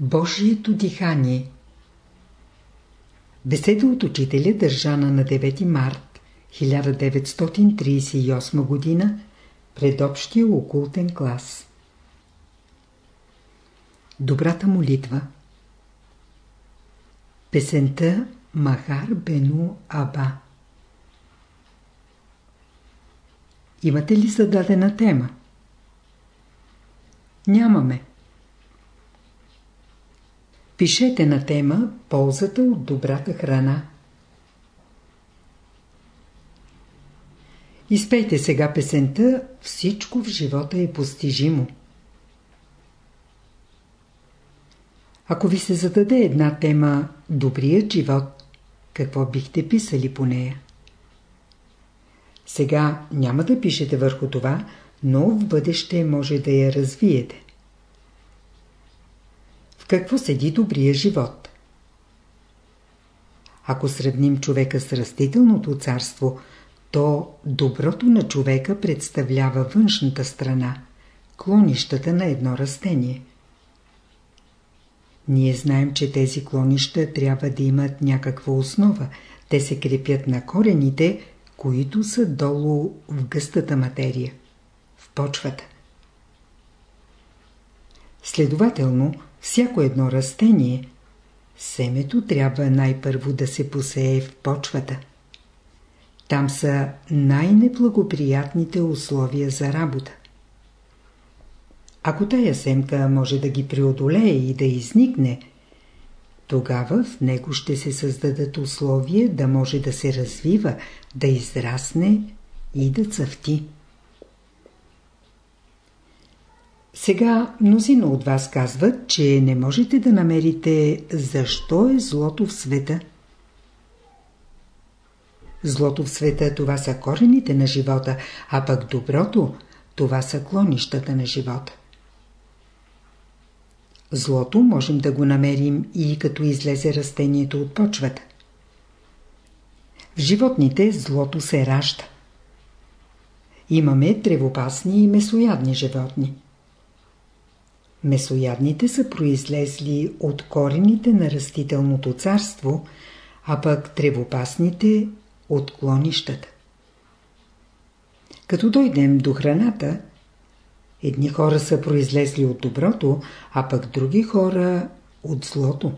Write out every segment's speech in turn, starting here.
Божието дихание Беседа от учителя държана на 9 март 1938 г. пред общия окултен клас. Добрата молитва Песента Махар Бену Аба Имате ли зададена тема? Нямаме. Пишете на тема Ползата от добрата храна. Изпейте сега песента Всичко в живота е постижимо. Ако ви се зададе една тема Добрият живот, какво бихте писали по нея? Сега няма да пишете върху това, но в бъдеще може да я развиете. Какво седи добрия живот? Ако сравним човека с растителното царство, то доброто на човека представлява външната страна, клонищата на едно растение. Ние знаем, че тези клонища трябва да имат някаква основа. Те се крепят на корените, които са долу в гъстата материя, в почвата. Следователно, всяко едно растение, семето трябва най-първо да се посее в почвата. Там са най-неблагоприятните условия за работа. Ако тая семка може да ги преодолее и да изникне, тогава в него ще се създадат условия да може да се развива, да израсне и да цъфти. Сега мнозина от вас казват, че не можете да намерите защо е злото в света. Злото в света това са корените на живота, а пък доброто това са клонищата на живота. Злото можем да го намерим и като излезе растението от почвата. В животните злото се ражда. Имаме тревопасни и месоядни животни. Месоядните са произлезли от корените на растителното царство, а пък тревопасните от клонищата. Като дойдем до храната, Едни хора са произлезли от доброто, а пък други хора от злото.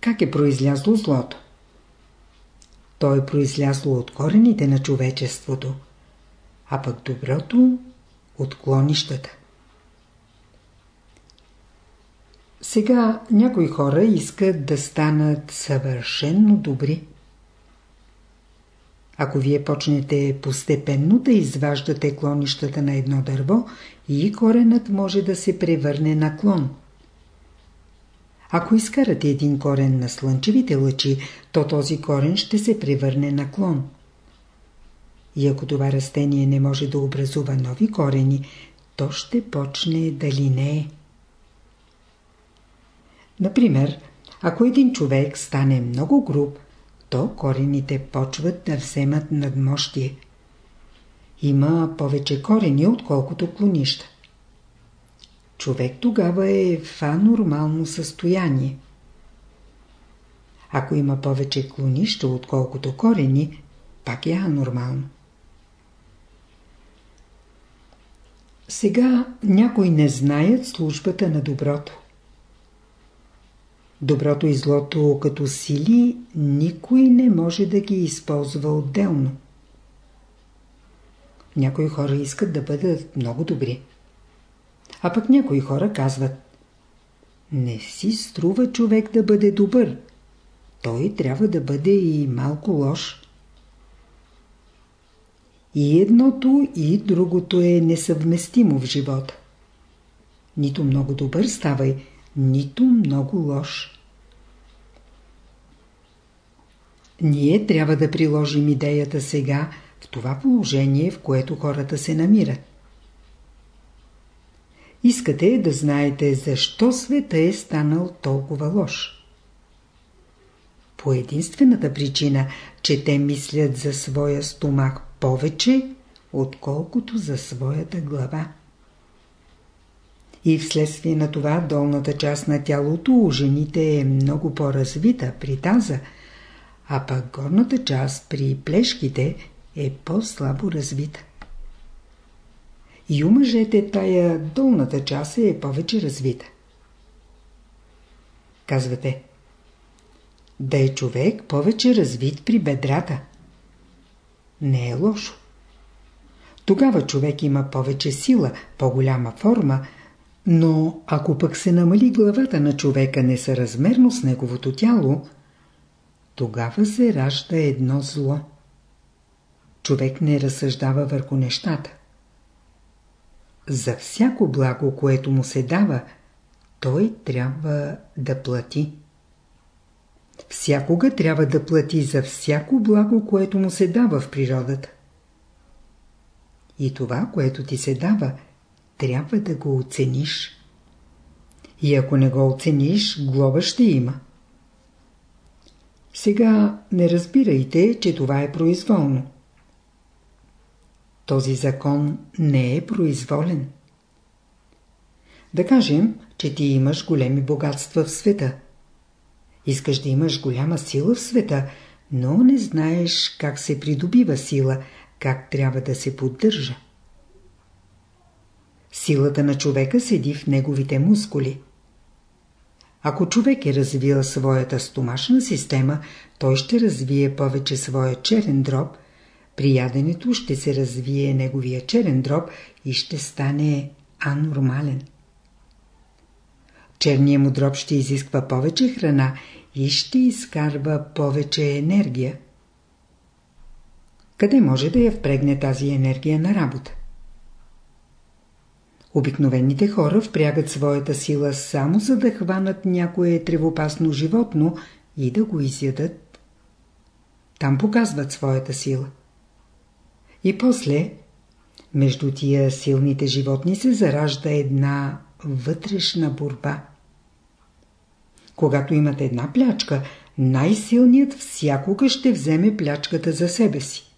Как е произлязло злото? То е произлязло от корените на човечеството, а пък доброто от клонищата. Сега някои хора искат да станат съвършенно добри. Ако вие почнете постепенно да изваждате клонищата на едно дърво, и коренът може да се превърне на клон. Ако изкарате един корен на слънчевите лъчи, то този корен ще се превърне на клон. И ако това растение не може да образува нови корени, то ще почне да линее. Например, ако един човек стане много груб, то корените почват да вземат надмощие. Има повече корени, отколкото клонища. Човек тогава е в анормално състояние. Ако има повече клонища, отколкото корени, пак е анормално. Сега някои не знаят службата на доброто. Доброто и злото като сили никой не може да ги използва отделно. Някои хора искат да бъдат много добри. А пък някои хора казват Не си струва човек да бъде добър. Той трябва да бъде и малко лош. И едното, и другото е несъвместимо в живота. Нито много добър ставай, нито много лош. Ние трябва да приложим идеята сега в това положение, в което хората се намират. Искате да знаете защо света е станал толкова лош. По единствената причина, че те мислят за своя стомах повече, отколкото за своята глава. И вследствие на това долната част на тялото у жените е много по-развита при таза, а пък горната част при плешките е по-слабо развита. И у мъжете тая долната част е повече развита. Казвате, да е човек повече развит при бедрата. Не е лошо. Тогава човек има повече сила, по-голяма форма, но ако пък се намали главата на човека несъразмерно с неговото тяло, тогава се ражда едно зло. Човек не разсъждава върху нещата. За всяко благо, което му се дава, той трябва да плати. Всякога трябва да плати за всяко благо, което му се дава в природата. И това, което ти се дава, трябва да го оцениш. И ако не го оцениш, глоба ще има. Сега не разбирайте, че това е произволно. Този закон не е произволен. Да кажем, че ти имаш големи богатства в света. Искаш да имаш голяма сила в света, но не знаеш как се придобива сила, как трябва да се поддържа. Силата на човека седи в неговите мускули. Ако човек е развил своята стомашна система, той ще развие повече своя черен дроб. При яденето ще се развие неговия черен дроб и ще стане анормален. Черният му дроб ще изисква повече храна и ще изкарва повече енергия. Къде може да я впрегне тази енергия на работа? Обикновените хора впрягат своята сила само за да хванат някое тревопасно животно и да го изядат. Там показват своята сила. И после, между тия силните животни се заражда една вътрешна борба. Когато имате една плячка, най-силният всякога ще вземе плячката за себе си.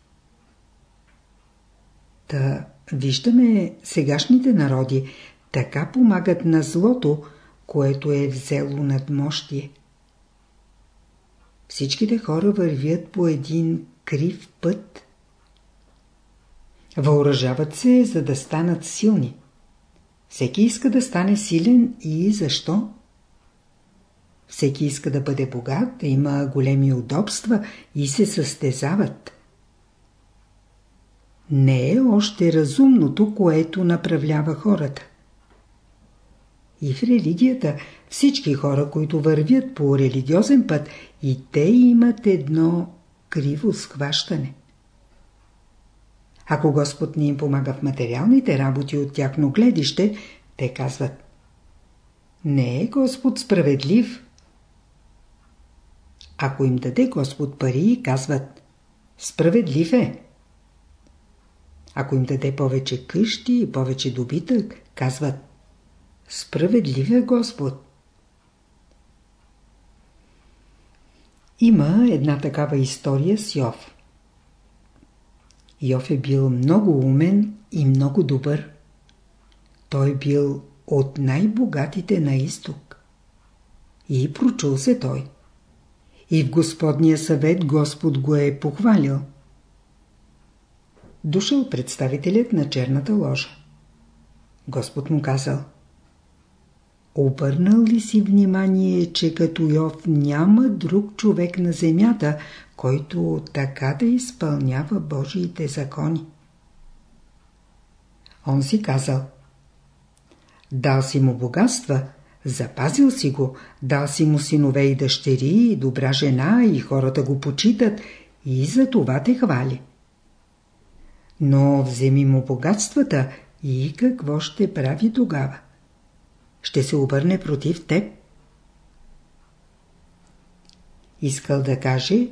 Та виждаме сегашните народи така помагат на злото, което е взело над мощие. Всичките хора вървят по един крив път. Въоръжават се, за да станат силни. Всеки иска да стане силен и защо? Всеки иска да бъде богат, има големи удобства и се състезават. Не е още разумното, което направлява хората. И в религията всички хора, които вървят по религиозен път, и те имат едно криво схващане. Ако Господ ни им помага в материалните работи от тяхно гледище, те казват Не е Господ справедлив. Ако им даде Господ пари, казват Справедлив е. Ако им даде повече къщи и повече добитък, казват Справедлив е Господ. Има една такава история с Йов. Йов е бил много умен и много добър. Той бил от най-богатите на изток. И прочул се той. И в Господния съвет Господ го е похвалил. Дошъл представителят на черната ложа. Господ му казал Обърнал ли си внимание, че като Йов няма друг човек на земята, който така да изпълнява Божиите закони. Он си казал Дал си му богатства, запазил си го, дал си му синове и дъщери, и добра жена, и хората го почитат, и за това те хвали. Но вземи му богатствата и какво ще прави тогава? Ще се обърне против теб. Искал да каже,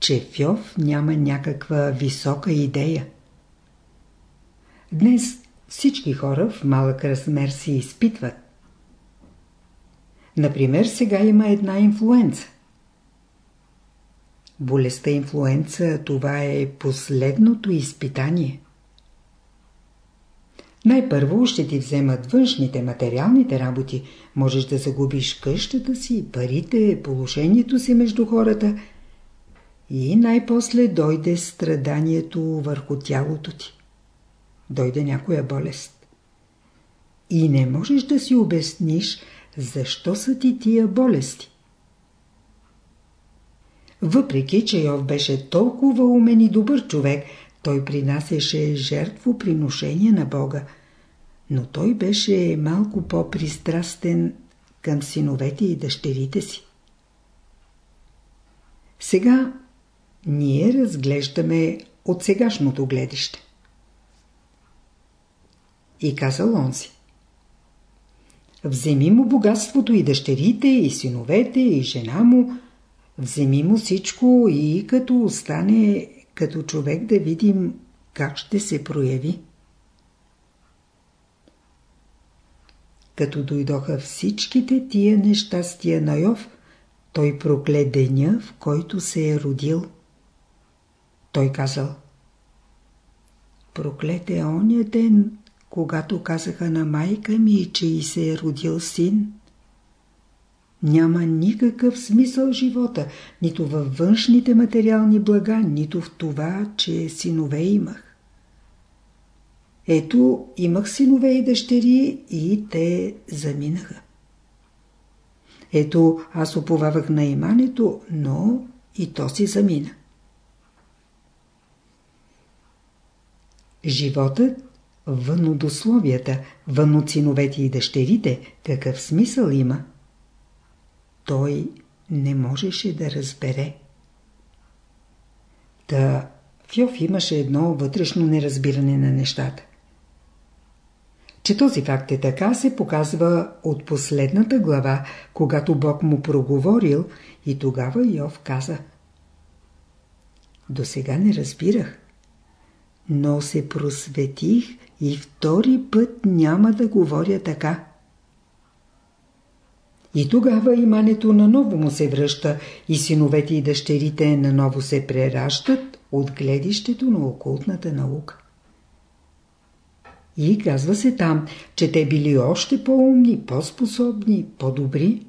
че в Йов няма някаква висока идея. Днес всички хора в малък размер си изпитват. Например, сега има една инфлуенца. Болестта инфлуенца това е последното изпитание. Най-първо ще ти вземат външните, материалните работи. Можеш да загубиш къщата си, парите, положението си между хората. И най-после дойде страданието върху тялото ти. Дойде някоя болест. И не можеш да си обясниш, защо са ти тия болести. Въпреки, че Йов беше толкова умен и добър човек, той принасяше жертвоприношение на Бога, но той беше малко по-пристрастен към синовете и дъщерите си. Сега ние разглеждаме от сегашното гледище. И казал онзи. Вземи му богатството и дъщерите, и синовете, и жена му. Вземи му всичко и като остане като човек да видим как ще се прояви. Като дойдоха всичките тия нещастия на Йов, той прокле деня, в който се е родил. Той казал Проклете оня ден, когато казаха на майка ми, че и се е родил син. Няма никакъв смисъл живота, нито във външните материални блага, нито в това, че синове имах. Ето, имах синове и дъщери и те заминаха. Ето, аз уповавах на имането, но и то си замина. Животът вън от условията, вън от синовете и дъщерите, какъв смисъл има? Той не можеше да разбере. Та Фьов имаше едно вътрешно неразбиране на нещата. Че този факт е така се показва от последната глава, когато Бог му проговорил и тогава Йов каза До сега не разбирах, но се просветих и втори път няма да говоря така. И тогава имането наново му се връща и синовете и дъщерите наново се прераждат от гледището на окултната наука. И казва се там, че те били още по-умни, по-способни, по-добри.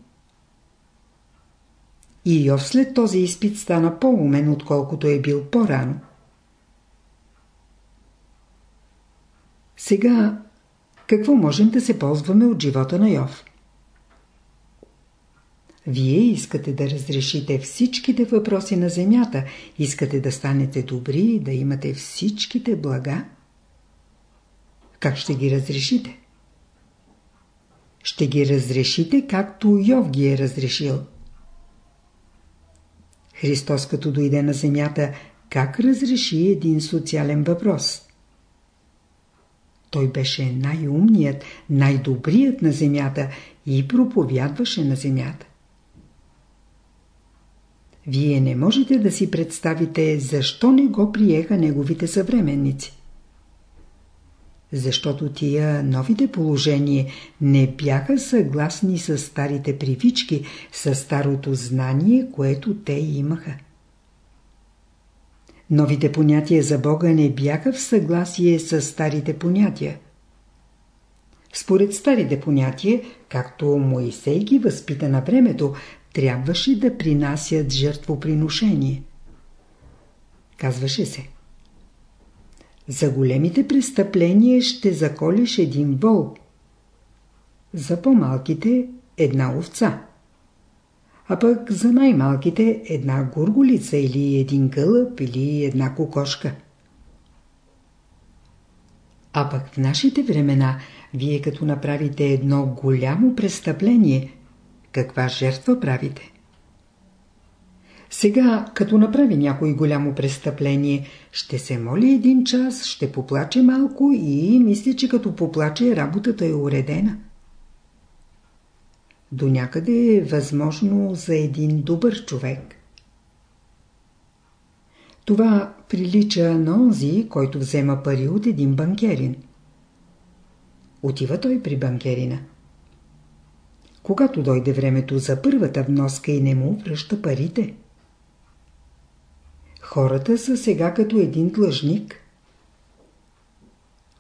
И Йов след този изпит стана по-умен, отколкото е бил по-рано. Сега, какво можем да се ползваме от живота на Йов? Вие искате да разрешите всичките въпроси на земята, искате да станете добри, да имате всичките блага. Как ще ги разрешите? Ще ги разрешите, както Йов ги е разрешил. Христос като дойде на земята, как разреши един социален въпрос? Той беше най-умният, най-добрият на земята и проповядваше на земята. Вие не можете да си представите защо не го приеха неговите съвременници. Защото тия новите положения не бяха съгласни с старите привички, с старото знание, което те имаха. Новите понятия за Бога не бяха в съгласие с старите понятия. Според старите понятия, както Моисей ги възпита на времето, трябваше да принасят жертвоприношение. Казваше се. За големите престъпления ще заколиш един вол. За по-малките една овца а пък за най-малките една горголица или един гълъб или една кокошка. А пък в нашите времена, вие като направите едно голямо престъпление, каква жертва правите? Сега, като направи някой голямо престъпление, ще се моли един час, ще поплаче малко и мисли, че като поплаче работата е уредена. До някъде е възможно за един добър човек. Това прилича на онзи, който взема пари от един банкерин. Отива той при банкерина. Когато дойде времето за първата вноска и не му връща парите. Хората са сега като един длъжник.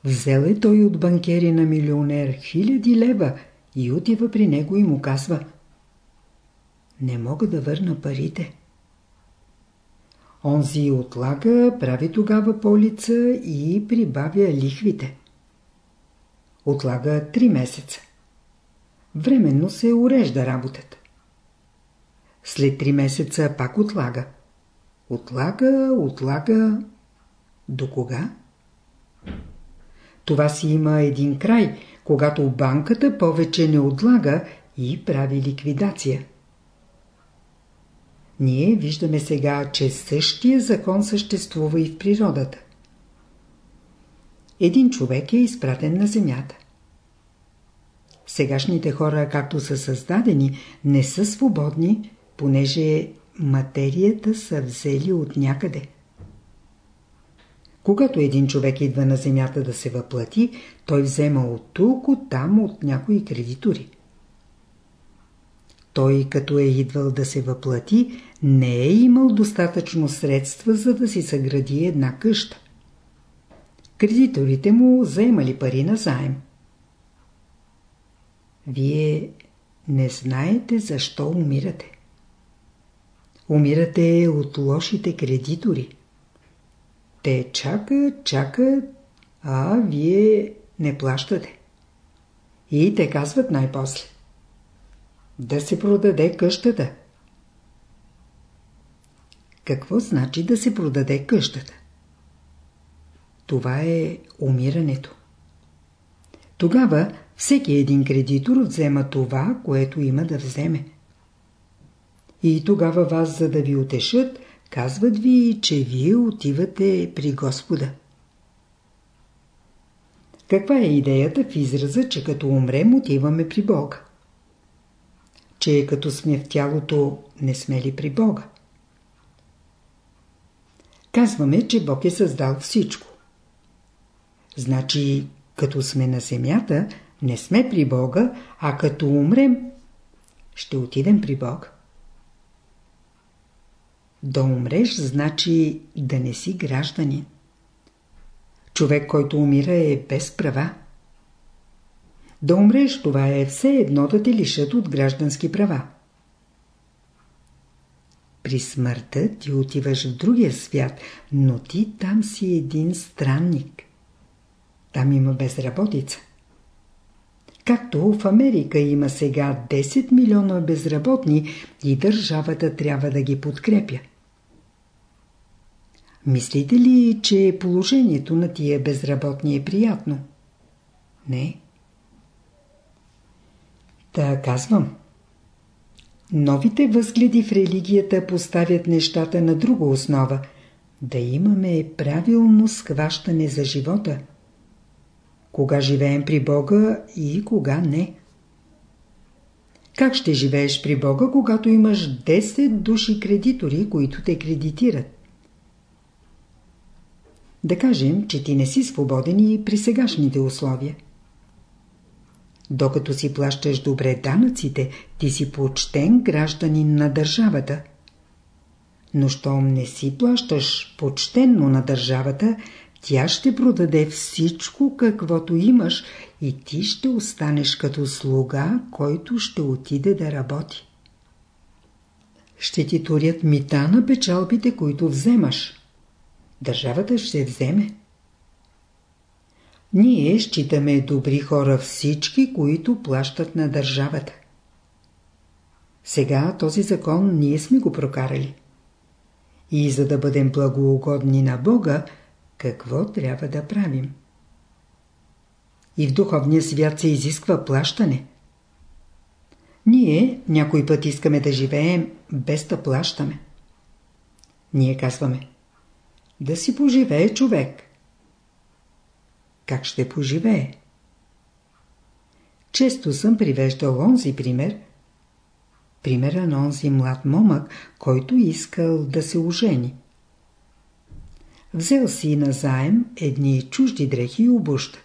Взел е той от банкери на милионер хиляди лева и отива при него и му казва Не мога да върна парите. Онзи отлага, прави тогава полица и прибавя лихвите. Отлага три месеца. Временно се урежда работата. След три месеца пак отлага. Отлага, отлага. До кога? Това си има един край, когато банката повече не отлага и прави ликвидация. Ние виждаме сега, че същия закон съществува и в природата. Един човек е изпратен на земята. Сегашните хора, както са създадени, не са свободни, понеже материята са взели от някъде. Когато един човек идва на земята да се въплати, той взема от тук, от там, от някои кредитори. Той, като е идвал да се въплати, не е имал достатъчно средства, за да си съгради една къща. Кредиторите му заемали пари на заем. Вие не знаете защо умирате. Умирате от лошите кредитори. Те чакат, чакат, а вие не плащате. И те казват най-после. Да се продаде къщата. Какво значи да се продаде къщата? Това е умирането. Тогава всеки един кредитор взема това, което има да вземе. И тогава вас, за да ви утешат, казват ви, че вие отивате при Господа. Каква е идеята в израза, че като умрем отиваме при Бога? Че като сме в тялото, не сме ли при Бога? Казваме, че Бог е създал всичко. Значи, като сме на земята, не сме при Бога, а като умрем, ще отидем при Бога. Да умреш значи да не си гражданин. Човек, който умира е без права. Да умреш, това е все едно да те лишат от граждански права. При смъртта ти отиваш в другия свят, но ти там си един странник. Там има безработица. Както в Америка има сега 10 милиона безработни и държавата трябва да ги подкрепя. Мислите ли, че положението на тия безработни е приятно? Не. Та казвам. Новите възгледи в религията поставят нещата на друга основа. Да имаме правилно схващане за живота. Кога живеем при Бога и кога не. Как ще живееш при Бога, когато имаш 10 души кредитори, които те кредитират? Да кажем, че ти не си свободен и при сегашните условия. Докато си плащаш добре данъците, ти си почтен гражданин на държавата. Но щом не си плащаш почтенно на държавата, тя ще продаде всичко, каквото имаш и ти ще останеш като слуга, който ще отиде да работи. Ще ти турят мита на печалбите, които вземаш държавата ще вземе. Ние считаме добри хора всички, които плащат на държавата. Сега този закон ние сме го прокарали. И за да бъдем благоугодни на Бога, какво трябва да правим? И в духовния свят се изисква плащане. Ние някой път искаме да живеем без да плащаме. Ние казваме да си поживее човек. Как ще поживее? Често съм привеждал онзи пример. Примера на онзи млад момък, който искал да се ожени. Взел си на заем едни чужди дрехи и обуща.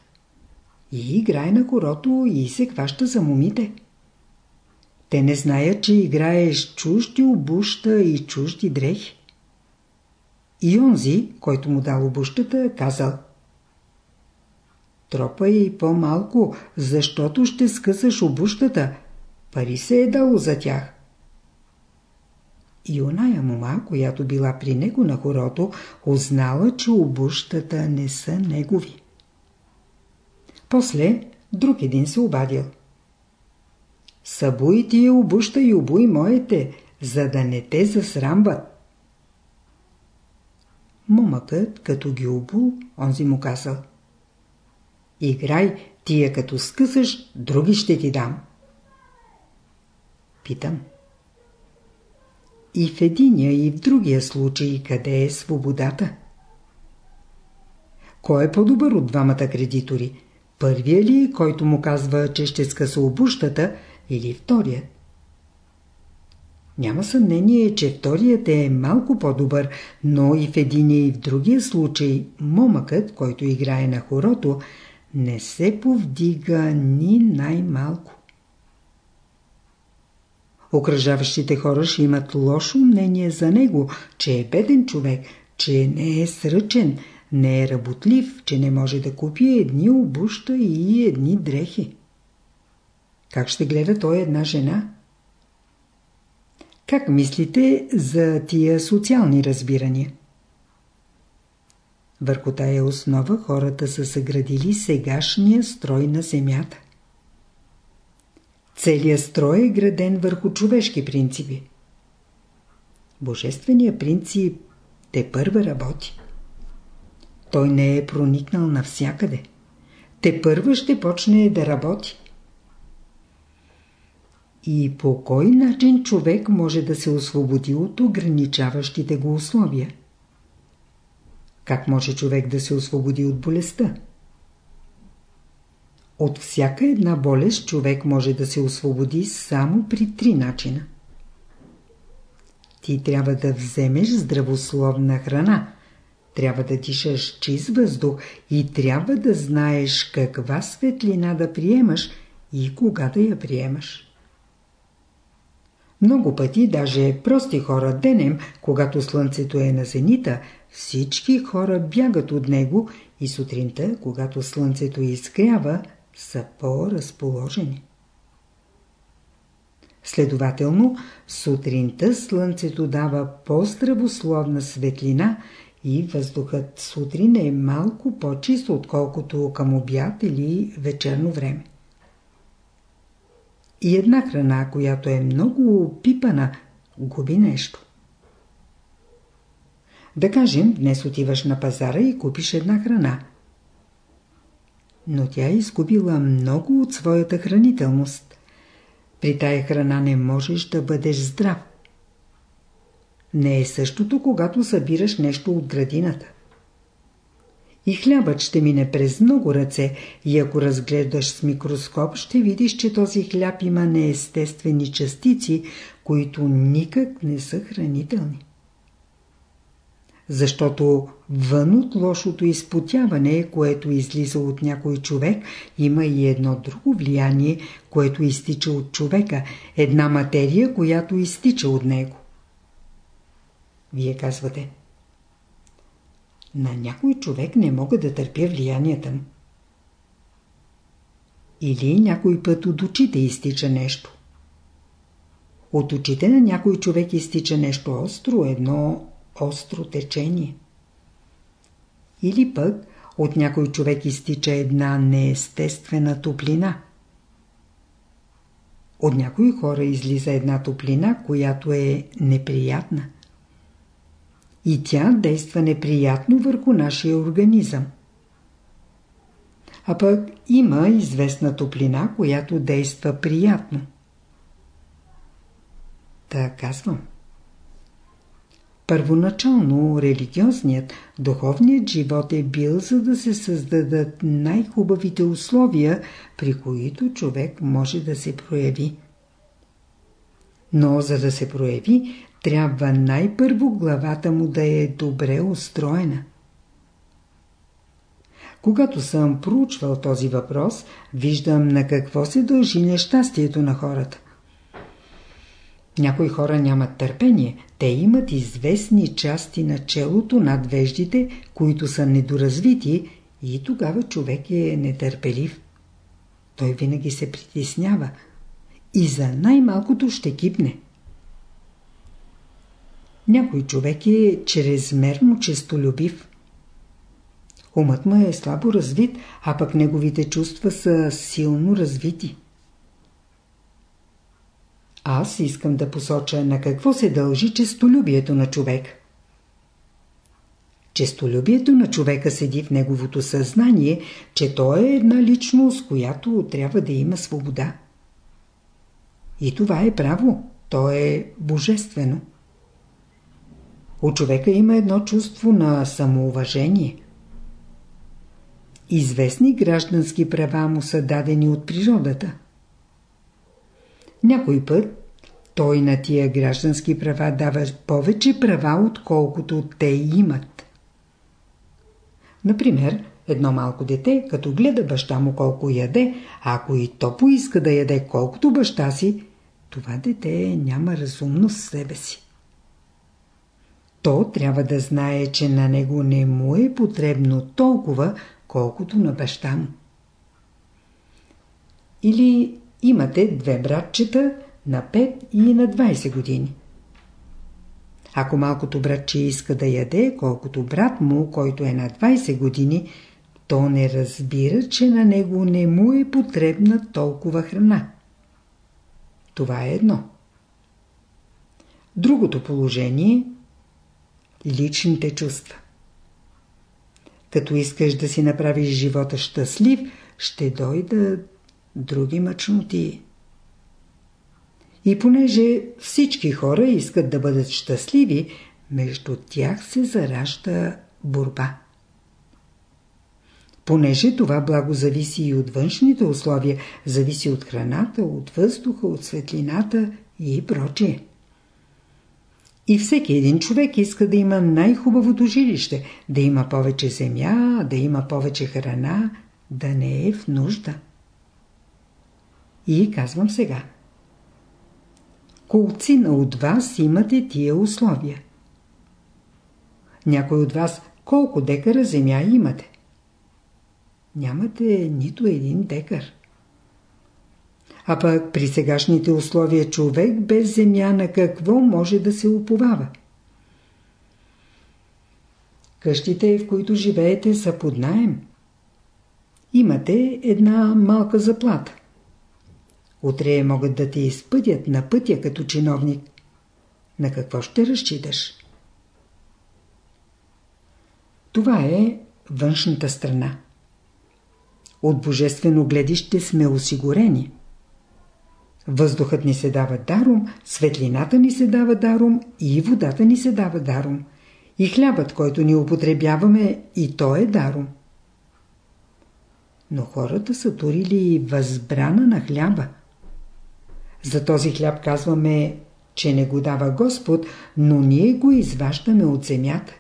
И играе на корото и се хваща за момите. Те не знаят, че играеш чужди обуща и чужди дрехи. И онзи, който му дал обущата, казал Тропа и по-малко, защото ще скъсаш обущата. Пари се е дало за тях. И оная мома, която била при него на хорото, узнала, че обущата не са негови. После друг един се обадил. Събуй тия обуща и обуй моите, за да не те засрамват. Момъкът, като ги обул, онзи му казал. Играй, тия като скъсаш, други ще ти дам. Питам. И в единия и в другия случай къде е свободата? Кой е по-добър от двамата кредитори? Първия ли, който му казва, че ще скъса обущата, или вторият? Няма съмнение, че вторият е малко по-добър, но и в единия и в другия случай момъкът, който играе на хорото, не се повдига ни най-малко. Окръжаващите хора ще имат лошо мнение за него, че е беден човек, че не е сръчен, не е работлив, че не може да купи едни обуща и едни дрехи. Как ще гледа той една жена? Как мислите за тия социални разбирания? Върху тая основа хората са съградили сегашния строй на земята. Целият строй е граден върху човешки принципи. Божественият принцип те първа работи. Той не е проникнал навсякъде. Те първа ще почне да работи. И по кой начин човек може да се освободи от ограничаващите го условия? Как може човек да се освободи от болестта? От всяка една болест човек може да се освободи само при три начина. Ти трябва да вземеш здравословна храна, трябва да дишаш чист въздух и трябва да знаеш каква светлина да приемаш и кога да я приемаш. Много пъти, даже прости хора денем, когато слънцето е на зенита, всички хора бягат от него и сутринта, когато слънцето изгрява, са по-разположени. Следователно, сутринта слънцето дава по-здравословна светлина и въздухът сутрин е малко по-чист, отколкото към обяд или вечерно време. И една храна, която е много опипана, губи нещо. Да кажем, днес отиваш на пазара и купиш една храна. Но тя изгубила много от своята хранителност. При тая храна не можеш да бъдеш здрав. Не е същото, когато събираш нещо от градината. И хлябът ще мине през много ръце и ако разгледаш с микроскоп, ще видиш, че този хляб има неестествени частици, които никак не са хранителни. Защото вън от лошото изпотяване, което излиза от някой човек, има и едно друго влияние, което изтича от човека, една материя, която изтича от него. Вие казвате – на някой човек не мога да търпя влиянията му. Или някой път от очите изтича нещо. От очите на някой човек изтича нещо остро, едно остро течение. Или пък от някой човек изтича една неестествена топлина. От някои хора излиза една топлина, която е неприятна и тя действа неприятно върху нашия организъм. А пък има известна топлина, която действа приятно. Та казвам. Първоначално религиозният, духовният живот е бил за да се създадат най-хубавите условия, при които човек може да се прояви. Но за да се прояви, трябва най-първо главата му да е добре устроена. Когато съм проучвал този въпрос, виждам на какво се дължи нещастието на хората. Някои хора нямат търпение, те имат известни части на челото над веждите, които са недоразвити И тогава човек е нетърпелив. Той винаги се притеснява и за най-малкото ще кипне. Някой човек е чрезмерно честолюбив. Умът му е слабо развит, а пък неговите чувства са силно развити. Аз искам да посоча на какво се дължи честолюбието на човек. Честолюбието на човека седи в неговото съзнание, че той е една личност, която трябва да има свобода. И това е право, то е божествено. У човека има едно чувство на самоуважение. Известни граждански права му са дадени от природата. Някой път той на тия граждански права дава повече права, отколкото те имат. Например, едно малко дете, като гледа баща му колко яде, ако и то поиска да яде колкото баща си, това дете няма разумност в себе си. То трябва да знае, че на него не му е потребно толкова, колкото на баща му. Или имате две братчета на 5 и на 20 години. Ако малкото братче иска да яде, колкото брат му, който е на 20 години, то не разбира, че на него не му е потребна толкова храна. Това е едно. Другото положение – личните чувства. Като искаш да си направиш живота щастлив, ще дойдат други мъчноти. И понеже всички хора искат да бъдат щастливи, между тях се заражда борба. Понеже това благо зависи и от външните условия, зависи от храната, от въздуха, от светлината и прочие. И всеки един човек иска да има най-хубавото жилище, да има повече земя, да има повече храна, да не е в нужда. И казвам сега – колцина от вас имате тия условия. Някой от вас колко декара земя имате? Нямате нито един декар. А пък при сегашните условия човек без земя на какво може да се уповава? Къщите, в които живеете, са под найем. Имате една малка заплата. Утре могат да те изпъдят на пътя като чиновник. На какво ще разчиташ? Това е външната страна. От божествено гледище сме осигурени. Въздухът ни се дава даром, светлината ни се дава даром и водата ни се дава даром. И хлябът, който ни употребяваме, и то е даром. Но хората са турили възбрана на хляба. За този хляб казваме, че не го дава Господ, но ние го изваждаме от земята.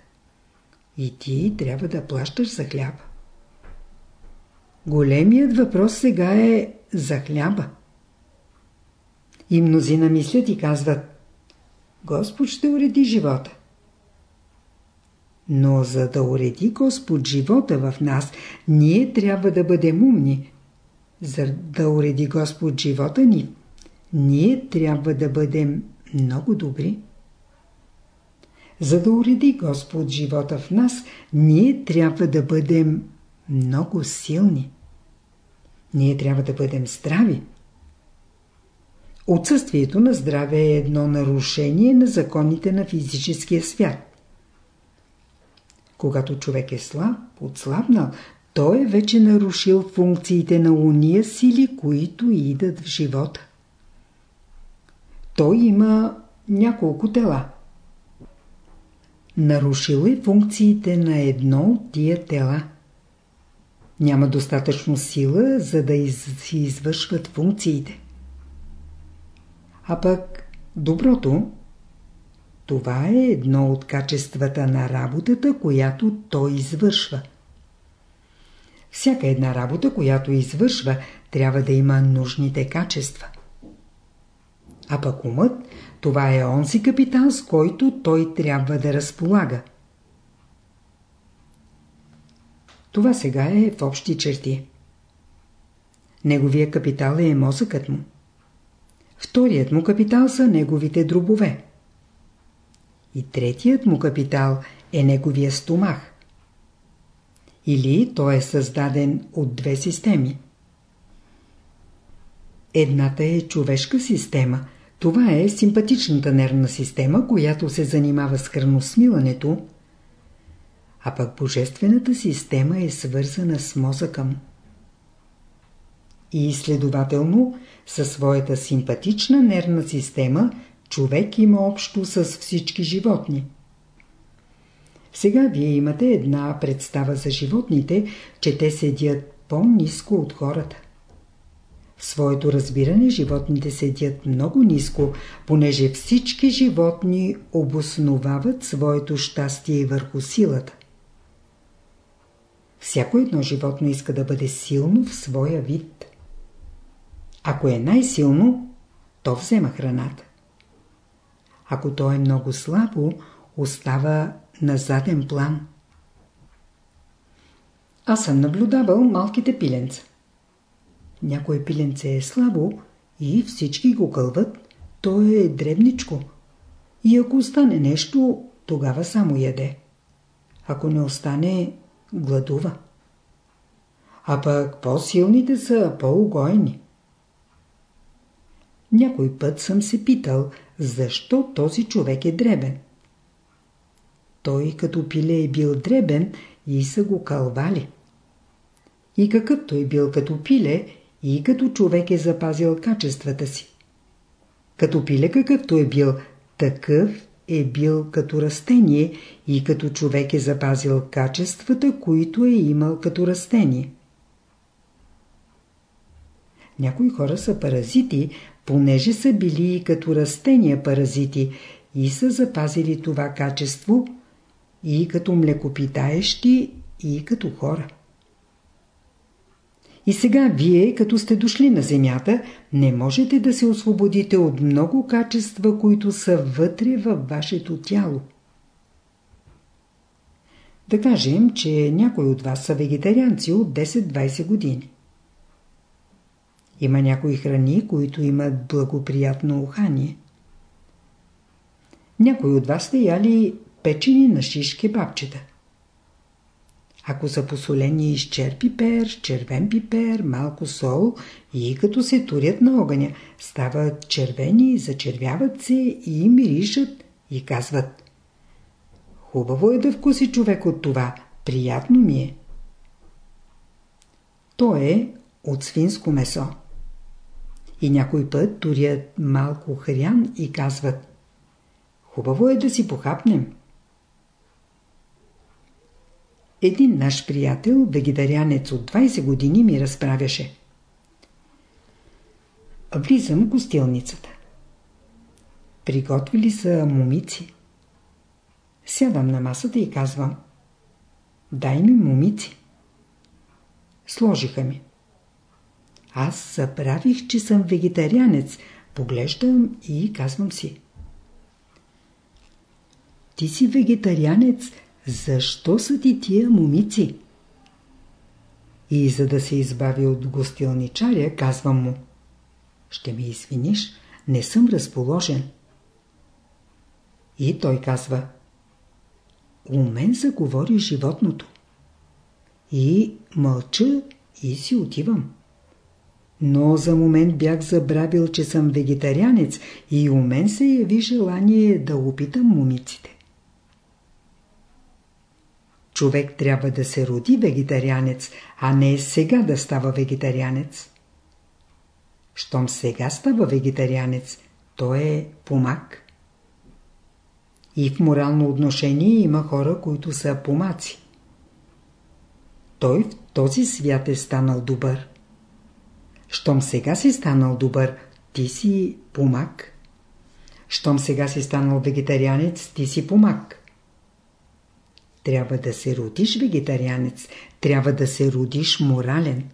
И ти трябва да плащаш за хляба. Големият въпрос сега е за хляба. И мнозина мислят и казват Господ ще уреди живота. Но за да уреди Господ живота в нас, ние трябва да бъдем умни. За да уреди Господ живота ни, ние трябва да бъдем много добри. За да уреди Господ живота в нас, ние трябва да бъдем много силни. Ние трябва да бъдем здрави. Отсъствието на здраве е едно нарушение на законите на физическия свят. Когато човек е слаб, отслабнал, той е вече нарушил функциите на уния сили, които идат в живота. Той има няколко тела. Нарушил е функциите на едно от тия тела. Няма достатъчно сила, за да из... си извършват функциите. А пък доброто, това е едно от качествата на работата, която той извършва. Всяка една работа, която извършва, трябва да има нужните качества. А пък умът, това е онзи капитал, с който той трябва да разполага. Това сега е в общи черти. Неговия капитал е мозъкът му. Вторият му капитал са неговите дробове. И третият му капитал е неговия стомах. Или той е създаден от две системи. Едната е човешка система. Това е симпатичната нервна система, която се занимава с храносмилането, а пък божествената система е свързана с мозъка му. И следователно, със своята симпатична нервна система, човек има общо с всички животни. Сега вие имате една представа за животните, че те седят по-низко от хората. В своето разбиране животните седят много ниско, понеже всички животни обосновават своето щастие върху силата. Всяко едно животно иска да бъде силно в своя вид. Ако е най-силно, то взема храната. Ако то е много слабо, остава на заден план. Аз съм наблюдавал малките пиленца. Някое пиленце е слабо и всички го кълват, то е дребничко. И ако остане нещо, тогава само яде. Ако не остане, гладува. А пък по-силните са по-угойни. Някой път съм се питал, защо този човек е дребен. Той като пиле е бил дребен и са го кълвали. И какъвто е бил като пиле, и като човек е запазил качествата си. Като пиле какъвто е бил, такъв е бил като растение и като човек е запазил качествата, които е имал като растение. Някои хора са паразити, понеже са били като растения паразити и са запазили това качество и като млекопитаещи, и като хора. И сега вие, като сте дошли на земята, не можете да се освободите от много качества, които са вътре във вашето тяло. Да кажем, че някои от вас са вегетарианци от 10-20 години. Има някои храни, които имат благоприятно ухание. Някои от вас сте яли печени на шишки бабчета. Ако са посолени чер пипер, червен пипер, малко сол и като се турят на огъня, стават червени, зачервяват се и миришат и казват Хубаво е да вкуси човек от това, приятно ми е. То е от свинско месо. И някой път турят малко хрян и казват Хубаво е да си похапнем. Един наш приятел, вегетарианец от 20 години, ми разправяше. Влизам в гостилницата. Приготвили са момици. Сядам на масата и казвам Дай ми момици. Сложиха ми. Аз съправих, че съм вегетарианец. Поглеждам и казвам си. Ти си вегетарианец, защо са ти тия момици? И за да се избави от гостилничаря, казвам му. Ще ми извиниш, не съм разположен. И той казва. У мен заговори животното. И мълча и си отивам. Но за момент бях забравил, че съм вегетарианец и у мен се яви желание да опитам момиците. Човек трябва да се роди вегетарианец, а не сега да става вегетарианец. Щом сега става вегетарианец, той е помак. И в морално отношение има хора, които са помаци. Той в този свят е станал добър. Щом сега си станал добър, ти си помак. Щом сега си станал вегетарианец, ти си помак. Трябва да се родиш вегетарианец, трябва да се родиш морален.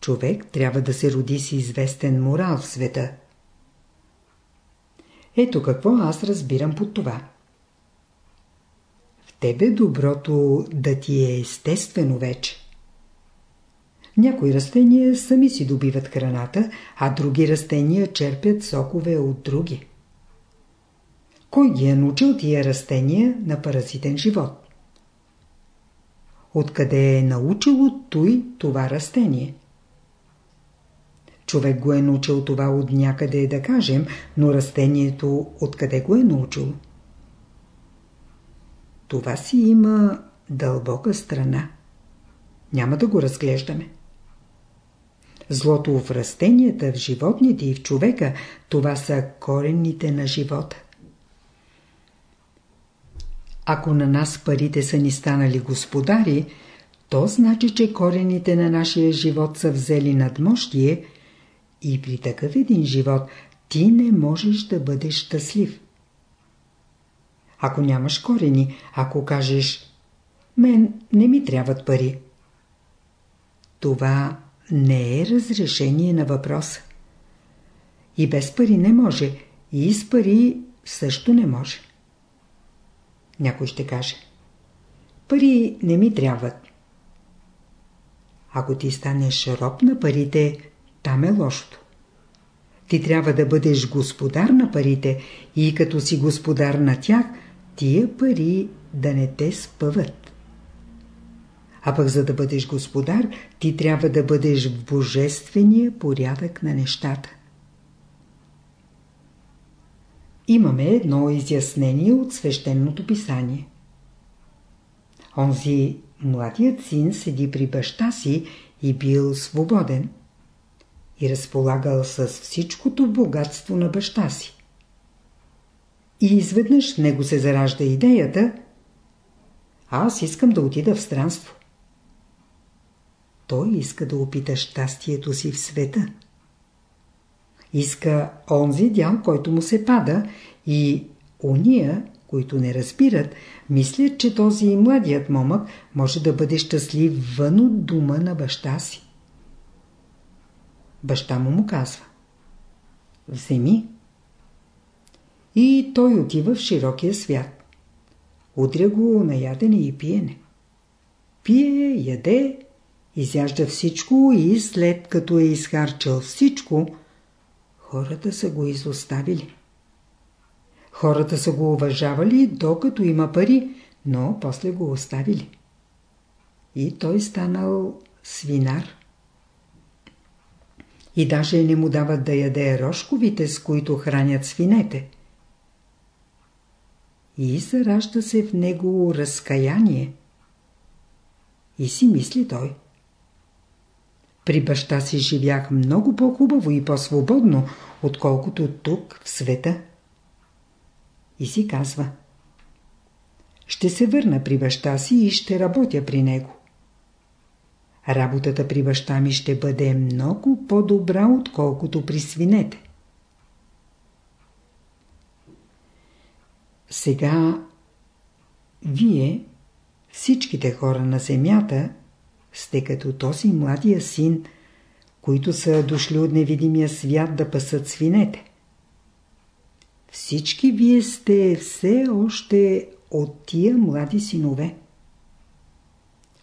Човек трябва да се роди с известен морал в света. Ето какво аз разбирам под това. В тебе доброто да ти е естествено вече. Някои растения сами си добиват храната, а други растения черпят сокове от други. Кой ги е научил тия растения на паразитен живот? Откъде е научило той това растение? Човек го е научил това от някъде, да кажем, но растението откъде го е научило? Това си има дълбока страна. Няма да го разглеждаме. Злото в растенията, в животните и в човека, това са корените на живота. Ако на нас парите са ни станали господари, то значи, че корените на нашия живот са взели надмощие и при такъв един живот ти не можеш да бъдеш щастлив. Ако нямаш корени, ако кажеш «Мен не ми трябват пари», това не е разрешение на въпроса. И без пари не може, и с пари също не може. Някой ще каже Пари не ми трябват. Ако ти станеш роб на парите, там е лошото. Ти трябва да бъдеш господар на парите и като си господар на тях, тия пари да не те спъват. А пък за да бъдеш господар, ти трябва да бъдеш в божествения порядък на нещата. Имаме едно изяснение от свещеното писание. Онзи младият син седи при баща си и бил свободен и разполагал с всичкото богатство на баща си. И изведнъж него се заражда идеята аз искам да отида в странство. Той иска да опита щастието си в света. Иска онзи дял, който му се пада и уния, които не разбират, мислят, че този младият момък може да бъде щастлив вън от дома на баща си. Баща му му казва Вземи. И той отива в широкия свят. Удря го на ядене и пиене. Пие, яде, изяжда всичко и след като е изхарчал всичко, хората са го изоставили. Хората са го уважавали докато има пари, но после го оставили. И той станал свинар. И даже не му дават да яде рожковите, с които хранят свинете. И заражда се в него разкаяние. И си мисли той. При баща си живях много по-хубаво и по-свободно, отколкото тук, в света. И си казва Ще се върна при баща си и ще работя при него. Работата при баща ми ще бъде много по-добра, отколкото при свинете. Сега вие, всичките хора на земята, сте като този младия син, които са дошли от невидимия свят да пасат свинете. Всички вие сте все още от тия млади синове.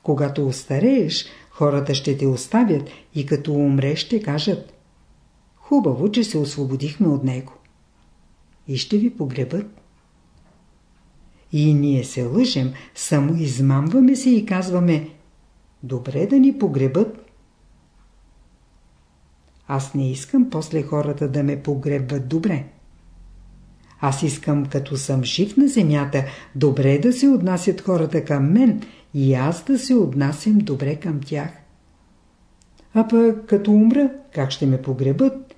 Когато остарееш, хората ще те оставят и като умреш ще кажат Хубаво, че се освободихме от него. И ще ви погребат. И ние се лъжем, само измамваме се и казваме Добре да ни погребат. Аз не искам после хората да ме погребват добре. Аз искам, като съм жив на земята, добре да се отнасят хората към мен и аз да се отнасям добре към тях. А пък като умра, как ще ме погребат?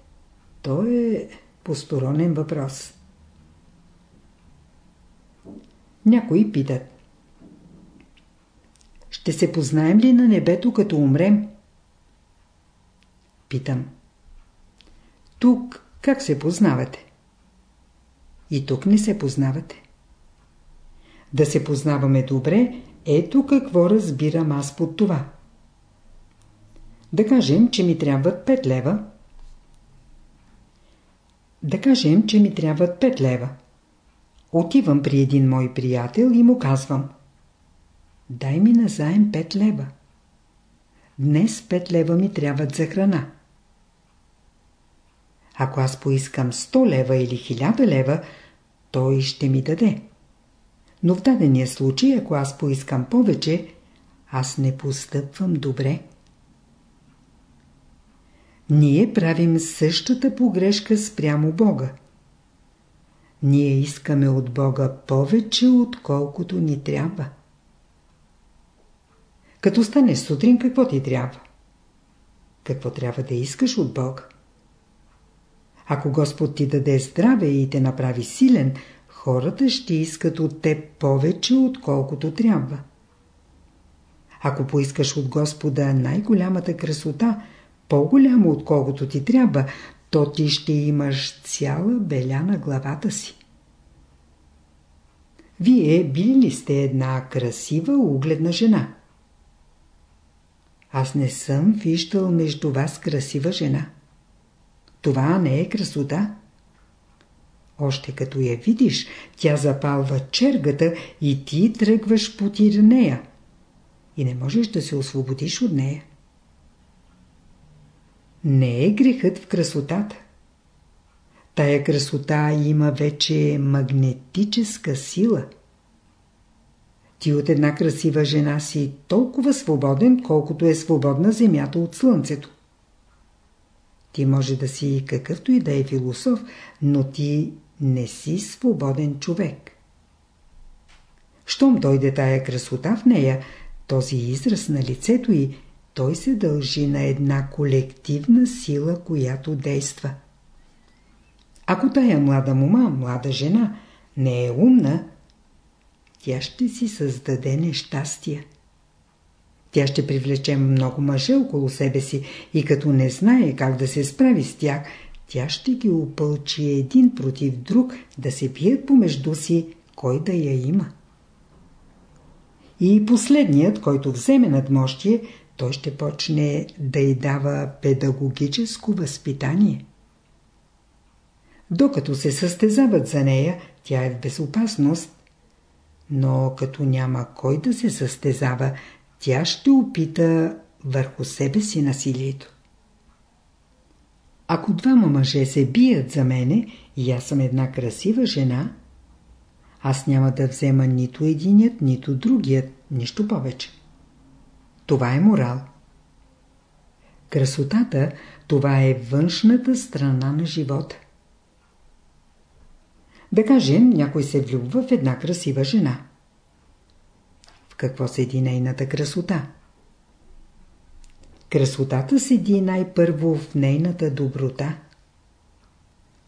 То е посторонен въпрос. Някои питат. Ще се познаем ли на небето като умрем? Питам. Тук как се познавате? И тук не се познавате. Да се познаваме добре, ето какво разбирам аз под това. Да кажем, че ми трябват 5 лева. Да кажем, че ми трябват 5 лева. Отивам при един мой приятел и му казвам – дай ми назаем 5 лева. Днес 5 лева ми трябват за храна. Ако аз поискам 100 лева или 1000 лева, той ще ми даде. Но в дадения случай, ако аз поискам повече, аз не постъпвам добре. Ние правим същата погрешка спрямо Бога. Ние искаме от Бога повече, отколкото ни трябва. Като станеш сутрин, какво ти трябва? Какво трябва да искаш от Бога? Ако Господ ти даде здраве и те направи силен, хората ще искат от теб повече, отколкото трябва. Ако поискаш от Господа най-голямата красота, по-голямо отколкото ти трябва, то ти ще имаш цяла беля на главата си. Вие били ли сте една красива угледна жена? Аз не съм виждал между вас красива жена. Това не е красота. Още като я видиш, тя запалва чергата и ти тръгваш по нея. И не можеш да се освободиш от нея. Не е грехът в красотата. Тая красота има вече магнетическа сила. Ти от една красива жена си толкова свободен, колкото е свободна земята от слънцето. Ти може да си какъвто и да е философ, но ти не си свободен човек. Щом дойде тая красота в нея, този израз на лицето й, той се дължи на една колективна сила, която действа. Ако тая млада мума, млада жена, не е умна, тя ще си създаде нещастия. Тя ще привлече много мъже около себе си и като не знае как да се справи с тях, тя ще ги опълчи един против друг да се бият помежду си, кой да я има. И последният, който вземе надмощие, той ще почне да й дава педагогическо възпитание. Докато се състезават за нея, тя е в безопасност, но като няма кой да се състезава, тя ще опита върху себе си насилието. Ако двама мъже се бият за мене и аз съм една красива жена, аз няма да взема нито единият, нито другият, нищо повече. Това е морал. Красотата – това е външната страна на живота. Да кажем, някой се влюбва в една красива жена. В какво седи нейната красота? Красотата седи най-първо в нейната доброта.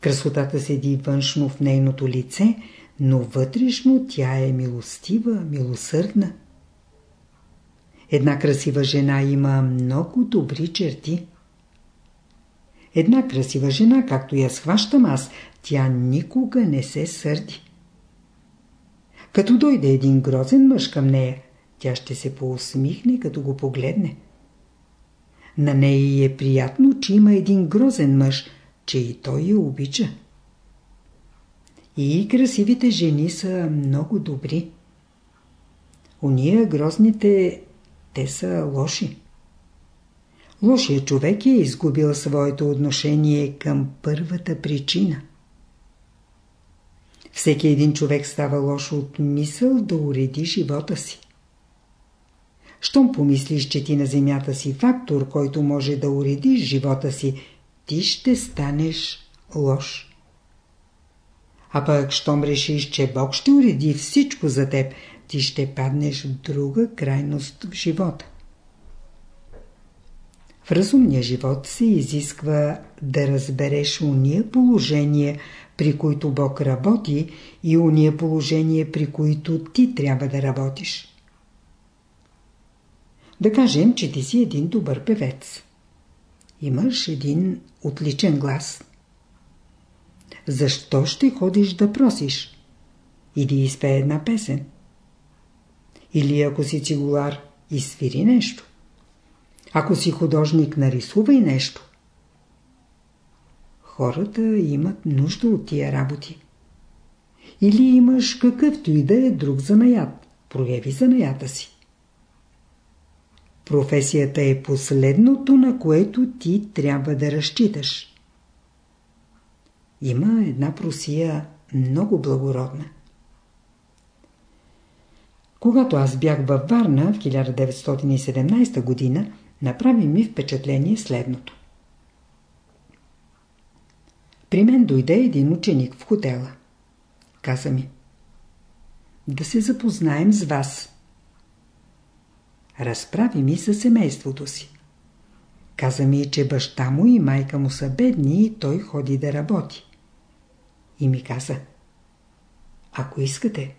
Красотата седи външно в нейното лице, но вътрешно тя е милостива, милосърдна. Една красива жена има много добри черти. Една красива жена, както я схващам аз, тя никога не се сърди. Като дойде един грозен мъж към нея, тя ще се поусмихне, като го погледне. На нея е приятно, че има един грозен мъж, че и той я обича. И красивите жени са много добри. Уния грозните, те са лоши. Лошият човек е изгубил своето отношение към първата причина. Всеки един човек става лош от мисъл да уреди живота си. Щом помислиш, че ти на земята си фактор, който може да уредиш живота си, ти ще станеш лош. А пък, щом решиш, че Бог ще уреди всичко за теб, ти ще паднеш в друга крайност в живота. В разумния живот се изисква да разбереш уния положения, при които Бог работи и уния положения, при които ти трябва да работиш. Да кажем, че ти си един добър певец. Имаш един отличен глас. Защо ще ходиш да просиш? Иди изпее една песен. Или ако си цигулар, изсвири нещо. Ако си художник, нарисувай нещо. Хората имат нужда от тия работи. Или имаш какъвто и да е друг занаят. Прояви занаята си. професията е последното, на което ти трябва да разчиташ. Има една просия много благородна. Когато аз бях във Варна в 1917 година, направи ми впечатление следното. При мен дойде един ученик в хотела. Каза ми. Да се запознаем с вас. Разправи ми със семейството си. Каза ми, че баща му и майка му са бедни и той ходи да работи. И ми каза. Ако искате,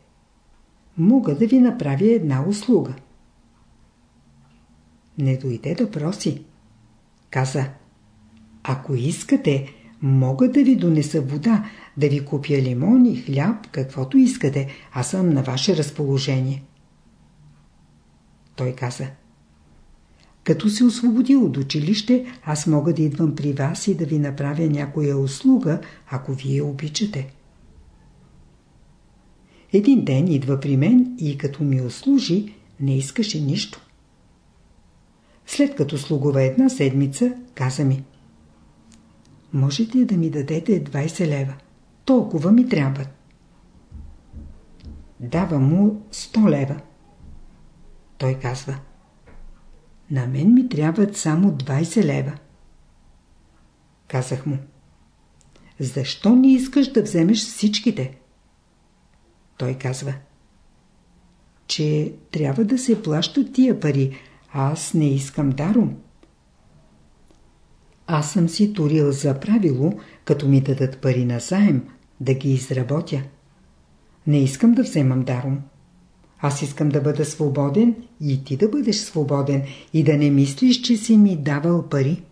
мога да ви направя една услуга. Не дойде да проси. Каза. Ако искате, Мога да ви донеса вода, да ви купя лимони, хляб, каквото искате. Аз съм на ваше разположение. Той каза. Като се освободи от училище, аз мога да идвам при вас и да ви направя някоя услуга, ако вие обичате. Един ден идва при мен и като ми услужи, не искаше нищо. След като слугува една седмица, каза ми – можете да ми дадете 20 лева. Толкова ми трябват. Дава му 100 лева. Той казва. На мен ми трябват само 20 лева. Казах му. Защо не искаш да вземеш всичките? Той казва. Че трябва да се плащат тия пари. Аз не искам даром. Аз съм си турил за правило, като ми дадат пари на заем, да ги изработя. Не искам да вземам даром. Аз искам да бъда свободен и ти да бъдеш свободен и да не мислиш, че си ми давал пари.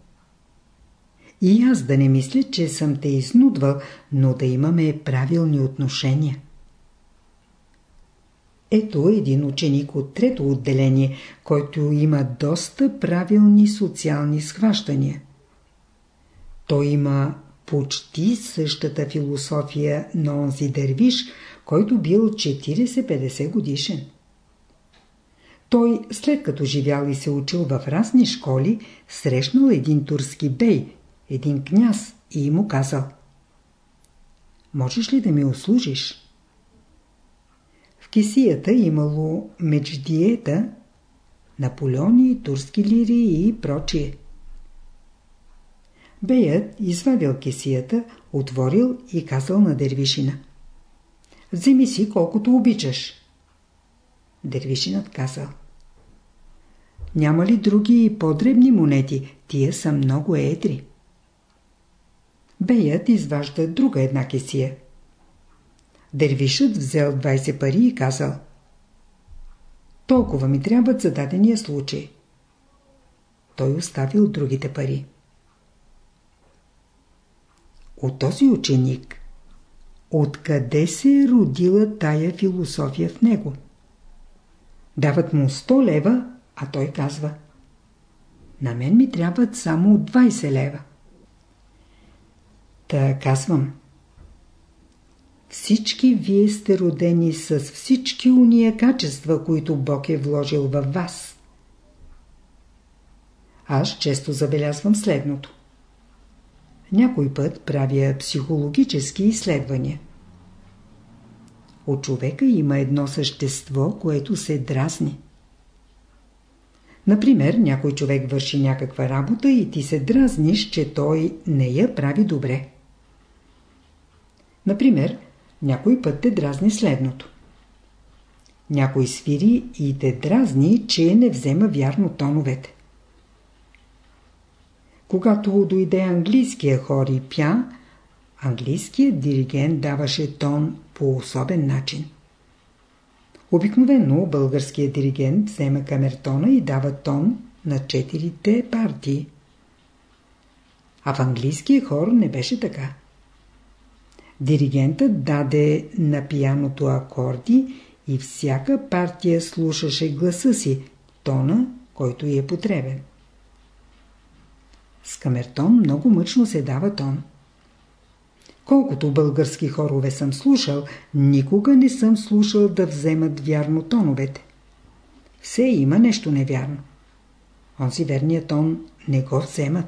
И аз да не мисля, че съм те изнудвал, но да имаме правилни отношения. Ето един ученик от трето отделение, който има доста правилни социални схващания. Той има почти същата философия на онзи дервиш, който бил 40-50 годишен. Той, след като живял и се учил в разни школи, срещнал един турски бей, един княз и му казал «Можеш ли да ми услужиш?» Кисията имало мечдиета, Наполеони, турски лири и прочие. Беят извадил кесията, отворил и казал на дервишина. Вземи си колкото обичаш. Дервишинът казал. Няма ли други по-дребни монети? Тия са много едри. Беят изважда друга една кесия. Дервишът взел 20 пари и казал. Толкова ми трябват за дадения случай. Той оставил другите пари от този ученик. Откъде се е родила тая философия в него? Дават му 100 лева, а той казва На мен ми трябват само 20 лева. Та казвам Всички вие сте родени с всички уния качества, които Бог е вложил във вас. Аз често забелязвам следното. Някой път правя психологически изследвания. От човека има едно същество, което се дразни. Например, някой човек върши някаква работа и ти се дразниш, че той не я прави добре. Например, някой път те дразни следното. Някой свири и те дразни, че не взема вярно тоновете. Когато дойде английския хор и пя, английският диригент даваше тон по особен начин. Обикновено българският диригент взема камертона и дава тон на четирите партии. А в английския хор не беше така. Диригентът даде на пияното акорди и всяка партия слушаше гласа си, тона, който е потребен. С камертон много мъчно се дава тон. Колкото български хорове съм слушал, никога не съм слушал да вземат вярно тоновете. Все има нещо невярно. онзи верният тон не го вземат.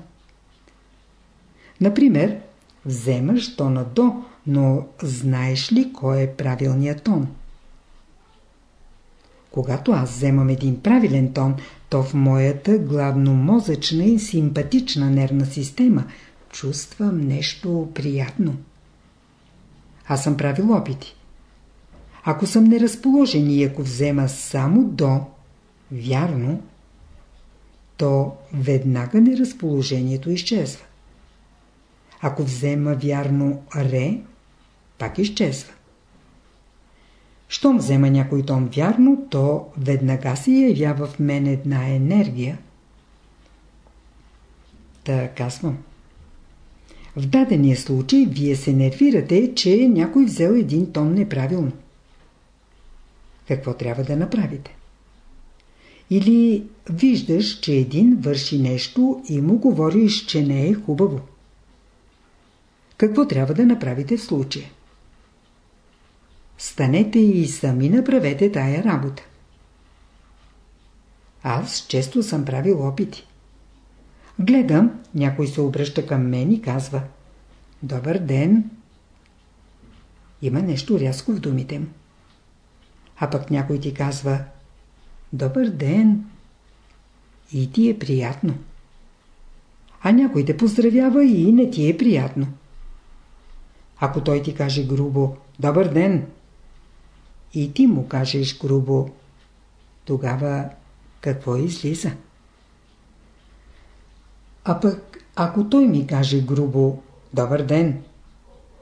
Например, вземаш тона до, но знаеш ли кой е правилният тон? Когато аз вземам един правилен тон, то в моята главномозъчна и симпатична нервна система чувствам нещо приятно. Аз съм правил опити. Ако съм неразположен и ако взема само до, вярно, то веднага неразположението изчезва. Ако взема вярно ре, пак изчезва. Щом взема някой тон вярно, то веднага се явява в мен една енергия. Та казвам. В дадения случай вие се нервирате, че някой взел един тон неправилно. Какво трябва да направите? Или виждаш, че един върши нещо и му говориш, че не е хубаво. Какво трябва да направите в случая? Станете и сами направете тая работа. Аз често съм правил опити. Гледам, някой се обръща към мен и казва Добър ден. Има нещо рязко в думите му. А пък някой ти казва Добър ден. И ти е приятно. А някой те поздравява и не ти е приятно. Ако той ти каже грубо Добър ден, и ти му кажеш грубо, тогава какво излиза? А пък, ако той ми каже грубо «Добър ден»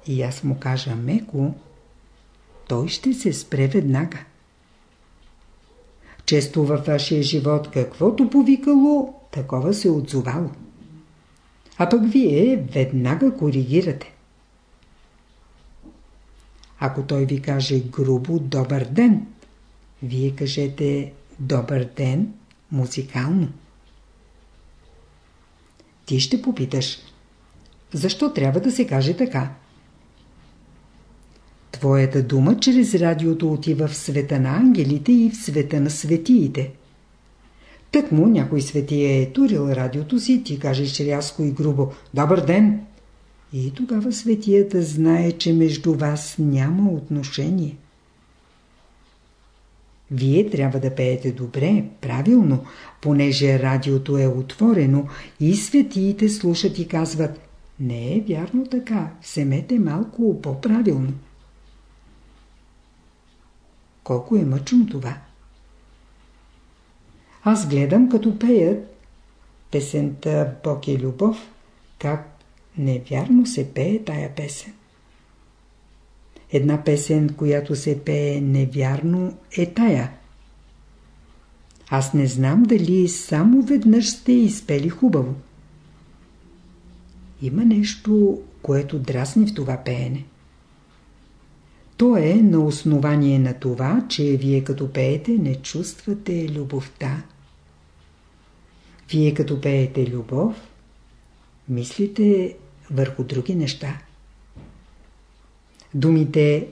и аз му кажа меко, той ще се спре веднага. Често във вашия живот каквото повикало, такова се отзовало. А пък вие веднага коригирате. Ако той ви каже грубо добър ден, вие кажете добър ден музикално. Ти ще попиташ, защо трябва да се каже така? Твоята дума чрез радиото отива в света на ангелите и в света на светиите. Тък му някой светия е турил радиото си, ти кажеш рязко и грубо «Добър ден!» И тогава светията знае, че между вас няма отношение. Вие трябва да пеете добре, правилно, понеже радиото е отворено и светиите слушат и казват Не е вярно така, вземете малко по-правилно. Колко е мъчно това? Аз гледам като пеят песента Бог е любов, как Невярно се пее тая песен. Една песен, която се пее невярно, е тая. Аз не знам дали само веднъж сте изпели хубаво. Има нещо, което драсни в това пеене. То е на основание на това, че вие като пеете не чувствате любовта. Вие като пеете любов, мислите върху други неща. Думите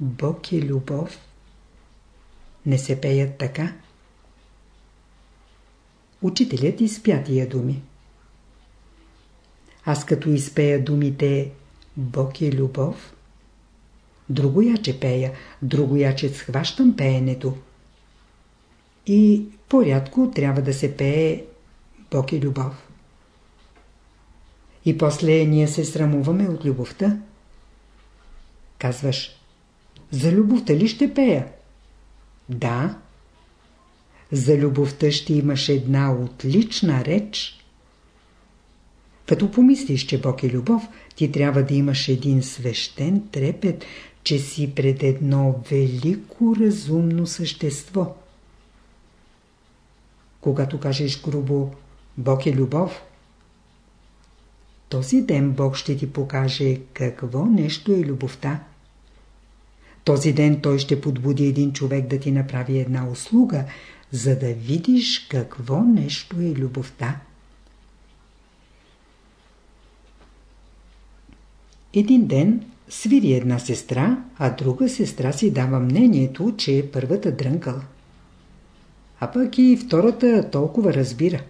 Бог е любов не се пеят така. Учителят изпя тия думи. Аз като изпея думите Бог е любов, друго яче пея, друго яче схващам пеенето. И порядко трябва да се пее Бог е любов. И после ние се срамуваме от любовта. Казваш, за любовта ли ще пея? Да. За любовта ще имаш една отлична реч. Като помислиш, че Бог е любов, ти трябва да имаш един свещен трепет, че си пред едно велико разумно същество. Когато кажеш грубо Бог е любов, този ден Бог ще ти покаже какво нещо е любовта. Този ден Той ще подбуди един човек да ти направи една услуга, за да видиш какво нещо е любовта. Един ден свири една сестра, а друга сестра си дава мнението, че е първата дрънкала. А пък и втората толкова разбира.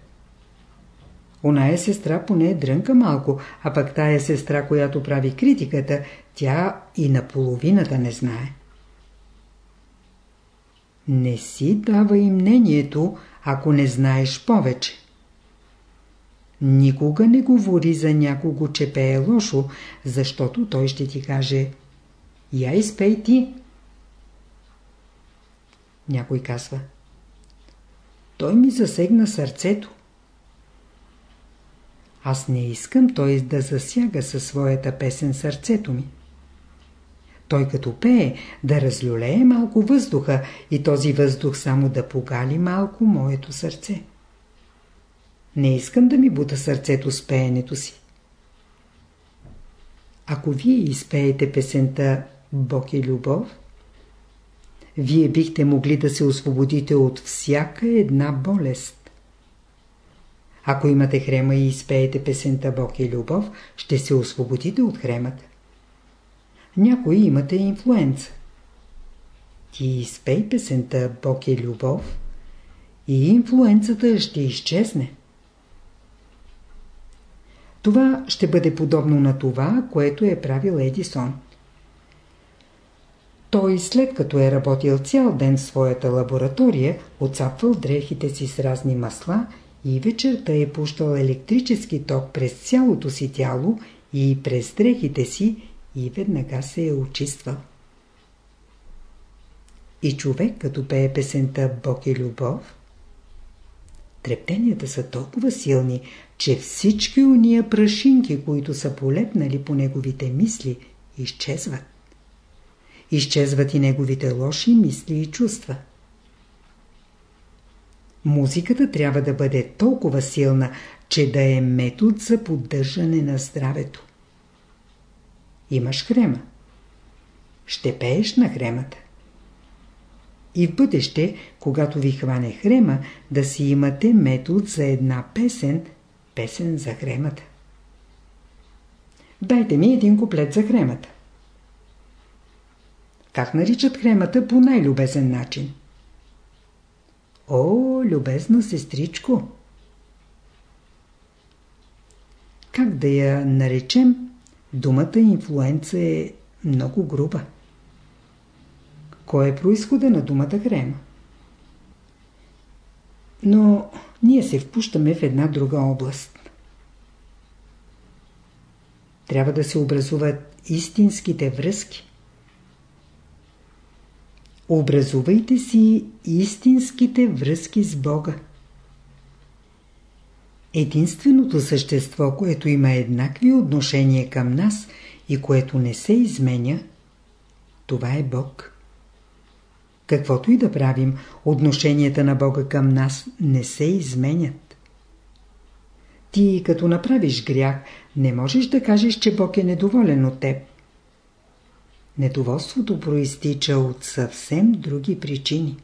Оная сестра поне е дрънка малко, а пък тая сестра, която прави критиката, тя и наполовината не знае. Не си давай мнението, ако не знаеш повече. Никога не говори за някого, че пее лошо, защото той ще ти каже «Я изпей ти». Някой казва Той ми засегна сърцето. Аз не искам той да засяга със своята песен сърцето ми. Той като пее да разлюлее малко въздуха и този въздух само да погали малко моето сърце. Не искам да ми бута сърцето с пеенето си. Ако вие изпеете песента Бог е любов, вие бихте могли да се освободите от всяка една болест. Ако имате хрема и изпеете песента Бог е любов, ще се освободите от хремата. Някои имате инфлуенца. Ти изпей песента Бог е любов и инфлуенцата ще изчезне. Това ще бъде подобно на това, което е правил Едисон. Той след като е работил цял ден в своята лаборатория, отцапвал дрехите си с разни масла и вечерта е пущал електрически ток през цялото си тяло и през дрехите си и веднага се е очиствал. И човек, като пее песента Бог е любов, трептенията са толкова силни, че всички уния прашинки, които са полепнали по неговите мисли, изчезват. Изчезват и неговите лоши мисли и чувства. Музиката трябва да бъде толкова силна, че да е метод за поддържане на здравето. Имаш хрема. Ще пееш на хремата. И в бъдеще, когато ви хване хрема, да си имате метод за една песен, песен за хремата. Дайте ми един куплет за хремата. Как наричат хремата по най-любезен начин? О, любезна сестричко! Как да я наречем? Думата инфлуенца е много груба. Кой е происхода на думата хрема? Но ние се впущаме в една друга област. Трябва да се образуват истинските връзки. Образувайте си истинските връзки с Бога. Единственото същество, което има еднакви отношения към нас и което не се изменя, това е Бог. Каквото и да правим, отношенията на Бога към нас не се изменят. Ти, като направиш грях, не можеш да кажеш, че Бог е недоволен от теб. Недоволството проистича от съвсем други причини.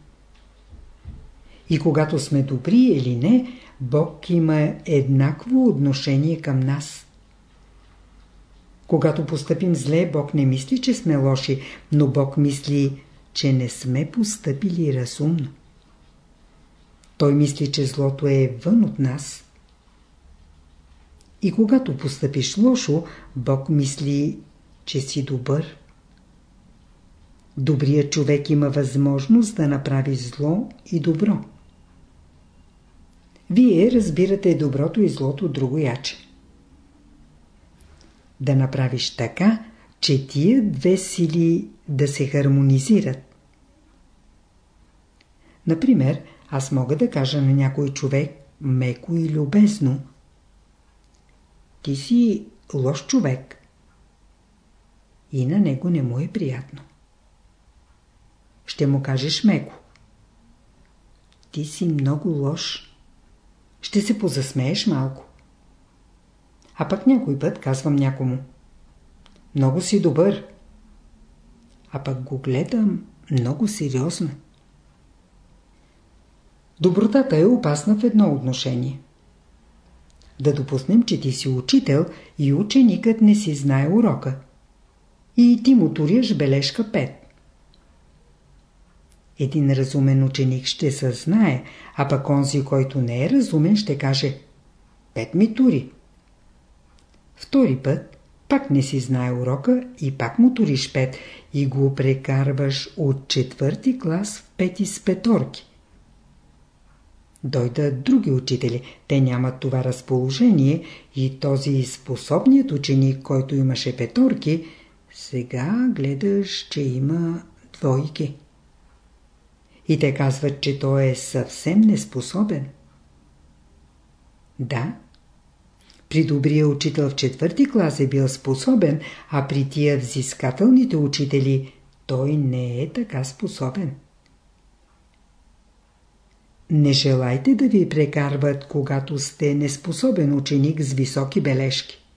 И когато сме добри или не, Бог има еднакво отношение към нас. Когато постъпим зле, Бог не мисли, че сме лоши, но Бог мисли, че не сме постъпили разумно. Той мисли, че злото е вън от нас. И когато постъпиш лошо, Бог мисли, че си добър. Добрият човек има възможност да направи зло и добро. Вие разбирате доброто и злото друго яче. Да направиш така, че тия две сили да се хармонизират. Например, аз мога да кажа на някой човек меко и любезно. Ти си лош човек. И на него не му е приятно. Ще му кажеш меко. Ти си много лош ще се позасмееш малко. А пък някой път казвам някому. Много си добър. А пък го гледам много сериозно. Добротата е опасна в едно отношение. Да допуснем, че ти си учител и ученикът не си знае урока. И ти му туряш бележка 5. Един разумен ученик ще съзнае, а пък онзи, който не е разумен, ще каже Пет ми тури. Втори път пак не си знае урока и пак му туриш пет и го прекарваш от четвърти клас в пети с петорки. Дойдат други учители, те нямат това разположение и този способният ученик, който имаше петорки, сега гледаш, че има двойки. И те казват, че той е съвсем неспособен. Да, при добрия учител в четвърти клас е бил способен, а при тия взискателните учители той не е така способен. Не желайте да ви прекарват, когато сте неспособен ученик с високи бележки.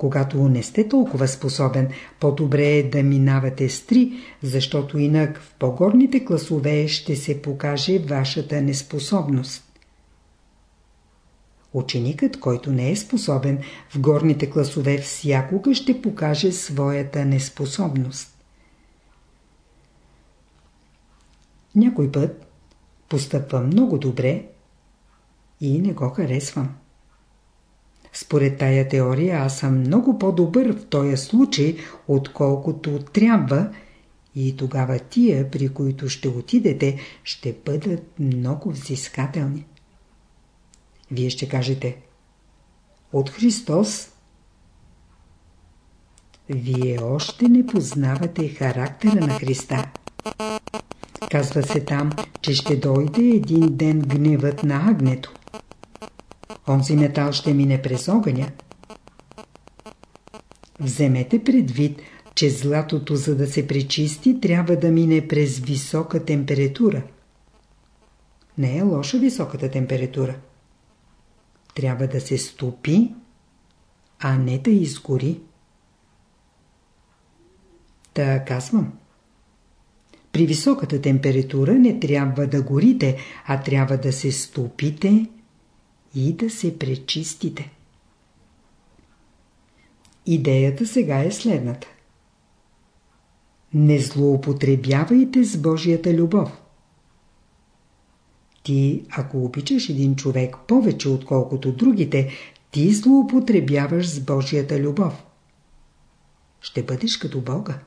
Когато не сте толкова способен, по-добре е да минавате с три, защото инак в по-горните класове ще се покаже вашата неспособност. Ученикът, който не е способен, в горните класове всякога ще покаже своята неспособност. Някой път постъпва много добре и не го харесвам. Според тая теория аз съм много по-добър в този случай, отколкото трябва и тогава тия, при които ще отидете, ще бъдат много взискателни. Вие ще кажете От Христос Вие още не познавате характера на Христа. Казва се там, че ще дойде един ден гневът на агнето. Онзи метал ще мине през огъня. Вземете предвид, че златото, за да се пречисти, трябва да мине през висока температура. Не е лоша високата температура. Трябва да се стопи, а не да изгори. Та казвам. При високата температура не трябва да горите, а трябва да се стопите и да се пречистите. Идеята сега е следната. Не злоупотребявайте с Божията любов. Ти, ако обичаш един човек повече отколкото другите, ти злоупотребяваш с Божията любов. Ще бъдеш като Бога.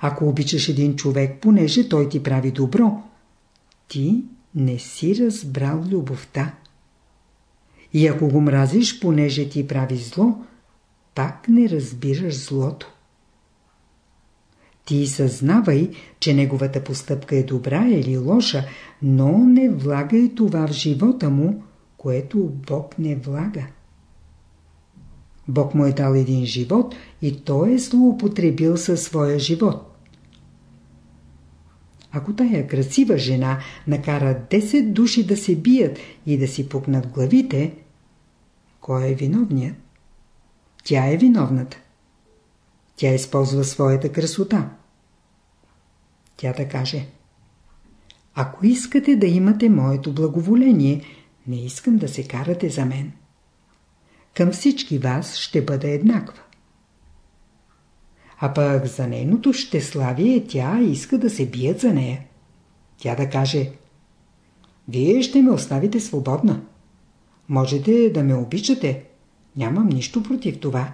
Ако обичаш един човек, понеже той ти прави добро, ти не си разбрал любовта. И ако го мразиш, понеже ти прави зло, пак не разбираш злото. Ти съзнавай, че неговата постъпка е добра или лоша, но не влагай това в живота му, което Бог не влага. Бог му е дал един живот и той е злоупотребил със своя живот. Ако тая красива жена накара 10 души да се бият и да си пукнат главите, кой е виновният? Тя е виновната. Тя използва своята красота. Тя да каже Ако искате да имате моето благоволение, не искам да се карате за мен. Към всички вас ще бъда еднаква. А пък за нейното щеславие тя иска да се бият за нея. Тя да каже Вие ще ме оставите свободна. Можете да ме обичате. Нямам нищо против това.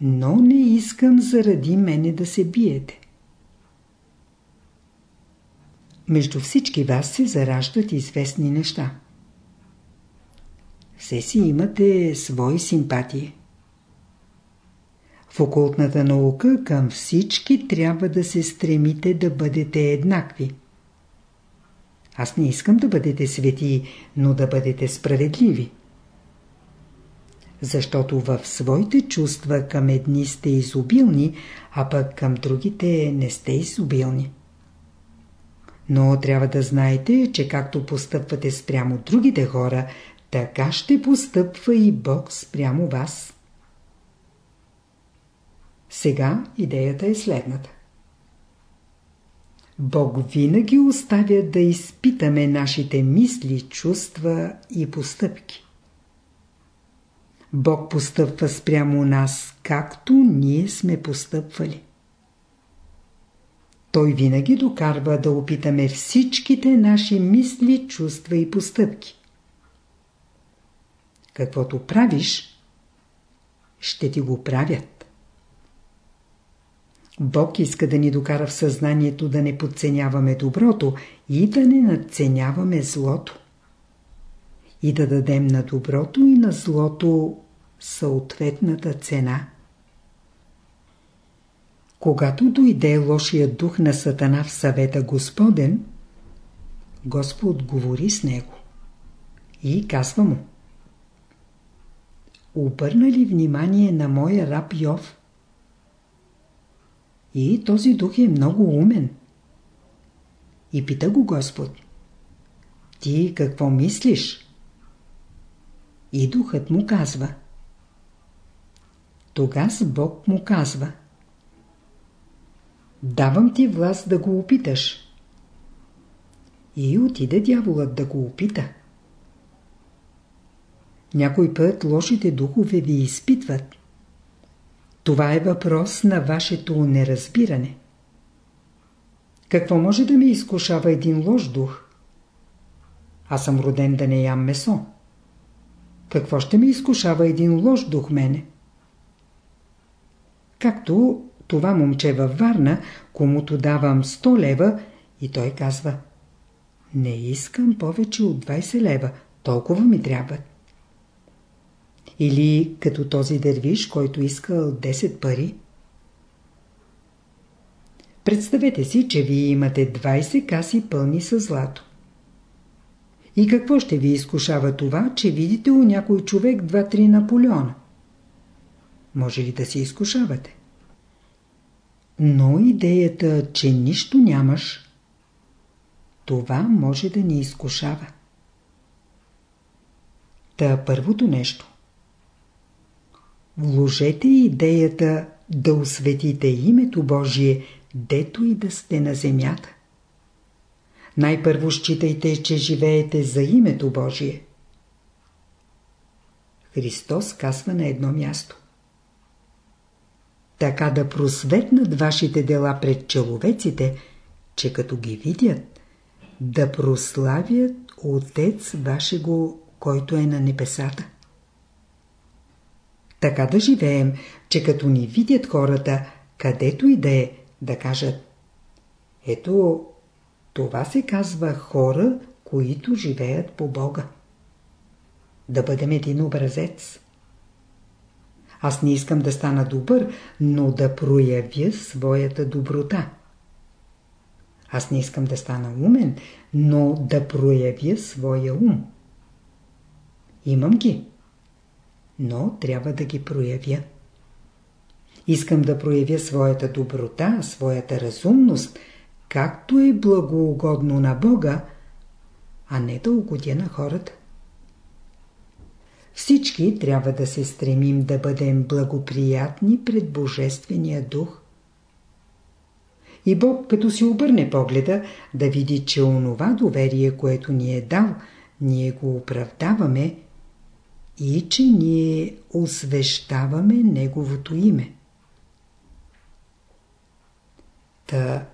Но не искам заради мене да се биете. Между всички вас се зараждат известни неща. Все си имате свои симпатии. В окултната наука към всички трябва да се стремите да бъдете еднакви. Аз не искам да бъдете свети, но да бъдете справедливи. Защото в своите чувства към едни сте изобилни, а пък към другите не сте изобилни. Но трябва да знаете, че както постъпвате спрямо другите хора, така ще постъпва и Бог спрямо вас. Сега идеята е следната. Бог винаги оставя да изпитаме нашите мисли, чувства и постъпки. Бог постъпва спрямо нас, както ние сме постъпвали. Той винаги докарва да опитаме всичките наши мисли, чувства и постъпки. Каквото правиш, ще ти го правят. Бог иска да ни докара в съзнанието да не подценяваме доброто и да не надценяваме злото. И да дадем на доброто и на злото съответната цена. Когато дойде лошия дух на Сатана в съвета Господен, Господ говори с него и казва му Обърна ли внимание на моя раб Йов? И този дух е много умен. И пита го Господ. Ти какво мислиш? И духът му казва. Тогас Бог му казва. Давам ти власт да го опиташ. И отиде дяволът да го опита. Някой път лошите духове ви изпитват. Това е въпрос на вашето неразбиране. Какво може да ме изкушава един лош дух? Аз съм роден да не ям месо. Какво ще ми изкушава един лош дух мене? Както това момче във Варна, комуто давам 100 лева и той казва Не искам повече от 20 лева, толкова ми трябват. Или като този дервиш, който искал 10 пари. Представете си, че вие имате 20 каси пълни с злато. И какво ще ви изкушава това, че видите у някой човек 2-3 Наполеона? Може ли да се изкушавате? Но идеята, че нищо нямаш, това може да ни изкушава. Та първото нещо. Вложете идеята да осветите името Божие, дето и да сте на земята. Най-първо считайте, че живеете за името Божие. Христос казва на едно място. Така да просветнат вашите дела пред човеците, че като ги видят, да прославят Отец вашего, който е на небесата. Така да живеем, че като ни видят хората, където и да е, да кажат Ето, това се казва хора, които живеят по Бога. Да бъдем един образец. Аз не искам да стана добър, но да проявя своята доброта. Аз не искам да стана умен, но да проявя своя ум. Имам ги но трябва да ги проявя. Искам да проявя своята доброта, своята разумност, както е благоугодно на Бога, а не да угодя на хората. Всички трябва да се стремим да бъдем благоприятни пред Божествения дух. И Бог, като си обърне погледа, да види, че онова доверие, което ни е дал, ние го оправдаваме и че ние освещаваме Неговото име. Та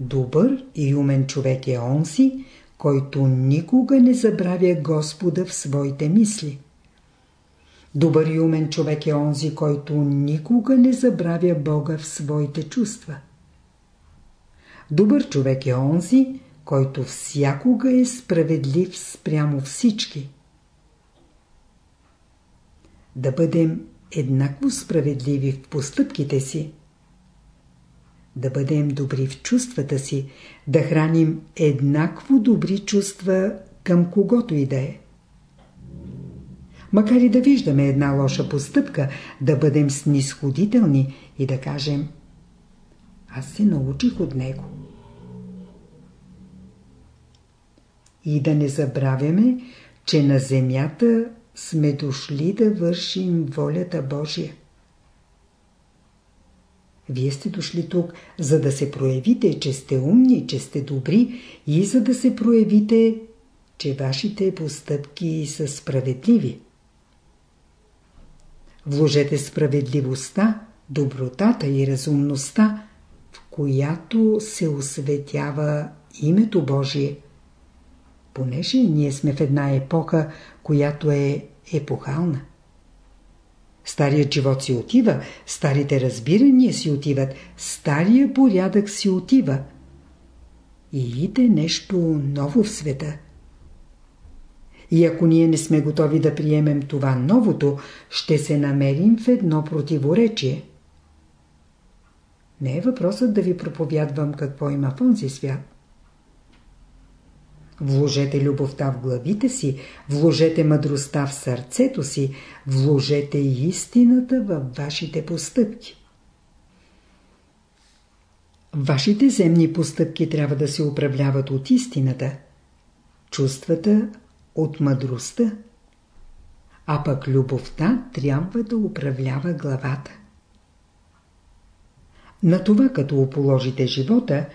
добър и умен човек е онзи, който никога не забравя Господа в своите мисли. Добър и умен човек е онзи, който никога не забравя Бога в своите чувства. Добър човек е онзи, който всякога е справедлив спрямо всички да бъдем еднакво справедливи в постъпките си, да бъдем добри в чувствата си, да храним еднакво добри чувства към когото и да е. Макар и да виждаме една лоша постъпка, да бъдем снисходителни и да кажем аз се научих от него. И да не забравяме, че на земята сме дошли да вършим волята Божия. Вие сте дошли тук, за да се проявите, че сте умни, че сте добри и за да се проявите, че вашите постъпки са справедливи. Вложете справедливостта, добротата и разумността, в която се осветява името Божие. Понеже ние сме в една епоха, която е епохална. Старият живот си отива, старите разбирания си отиват, стария порядък си отива. И иде нещо ново в света. И ако ние не сме готови да приемем това новото, ще се намерим в едно противоречие. Не е въпросът да ви проповядвам какво има в онзи свят. Вложете любовта в главите си, вложете мъдростта в сърцето си, вложете истината във вашите постъпки. Вашите земни постъпки трябва да се управляват от истината, чувствата от мъдростта, а пък любовта трябва да управлява главата. На това като положите живота,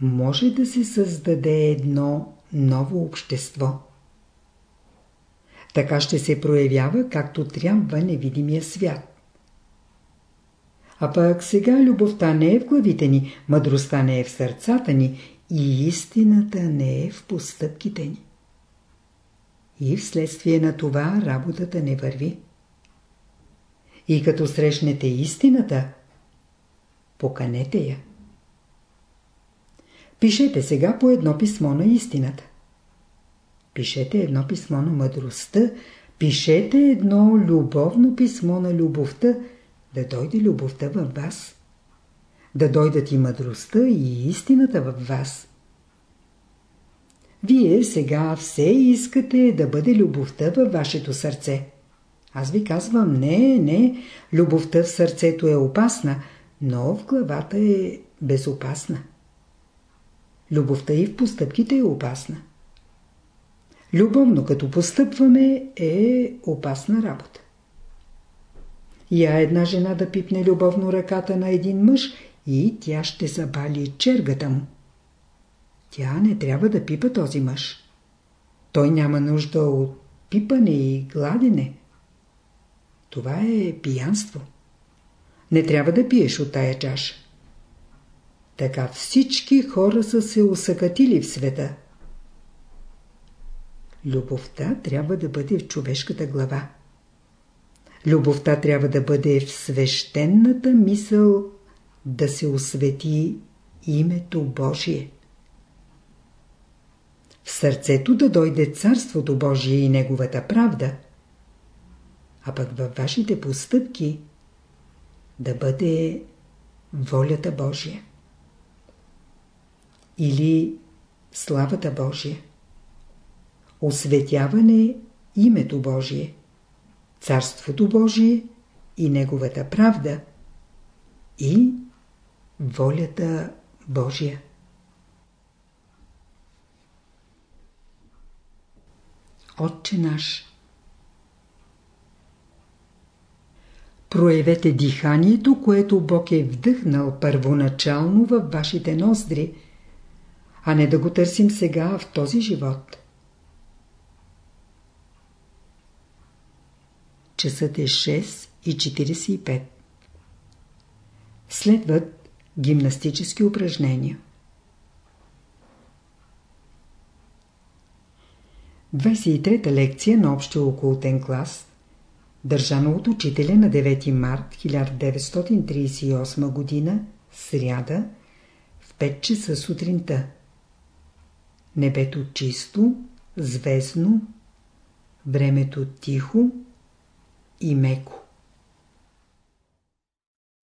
може да се създаде едно ново общество. Така ще се проявява както трябва невидимия свят. А пък сега любовта не е в главите ни, мъдростта не е в сърцата ни и истината не е в постъпките ни. И вследствие на това работата не върви. И като срещнете истината, поканете я. Пишете сега по едно писмо на истината. Пишете едно писмо на мъдростта, пишете едно любовно писмо на любовта, да дойде любовта във вас. Да дойдат и мъдростта и истината във вас. Вие сега все искате да бъде любовта във вашето сърце. Аз ви казвам, не, не, любовта в сърцето е опасна, но в главата е безопасна. Любовта и в постъпките е опасна. Любовно като постъпваме е опасна работа. Я една жена да пипне любовно ръката на един мъж и тя ще забали чергата му. Тя не трябва да пипа този мъж. Той няма нужда от пипане и гладене. Това е пиянство. Не трябва да пиеш от тая чаша. Така всички хора са се усъкатили в света. Любовта трябва да бъде в човешката глава. Любовта трябва да бъде в свещената мисъл да се освети името Божие. В сърцето да дойде Царството Божие и Неговата правда, а пък във вашите постъпки да бъде волята Божия или славата Божия. Осветяване името Божие, Царството Божие и Неговата правда и волята Божия. Отче наш Проявете диханието, което Бог е вдъхнал първоначално във вашите ноздри – а не да го търсим сега в този живот. Часът е 6 и 45. Следват гимнастически упражнения. 23-та лекция на общия окултен клас, държана от учителя на 9 март 1938 г. сряда, в 5 часа сутринта. Небето чисто, звездно, времето тихо и меко.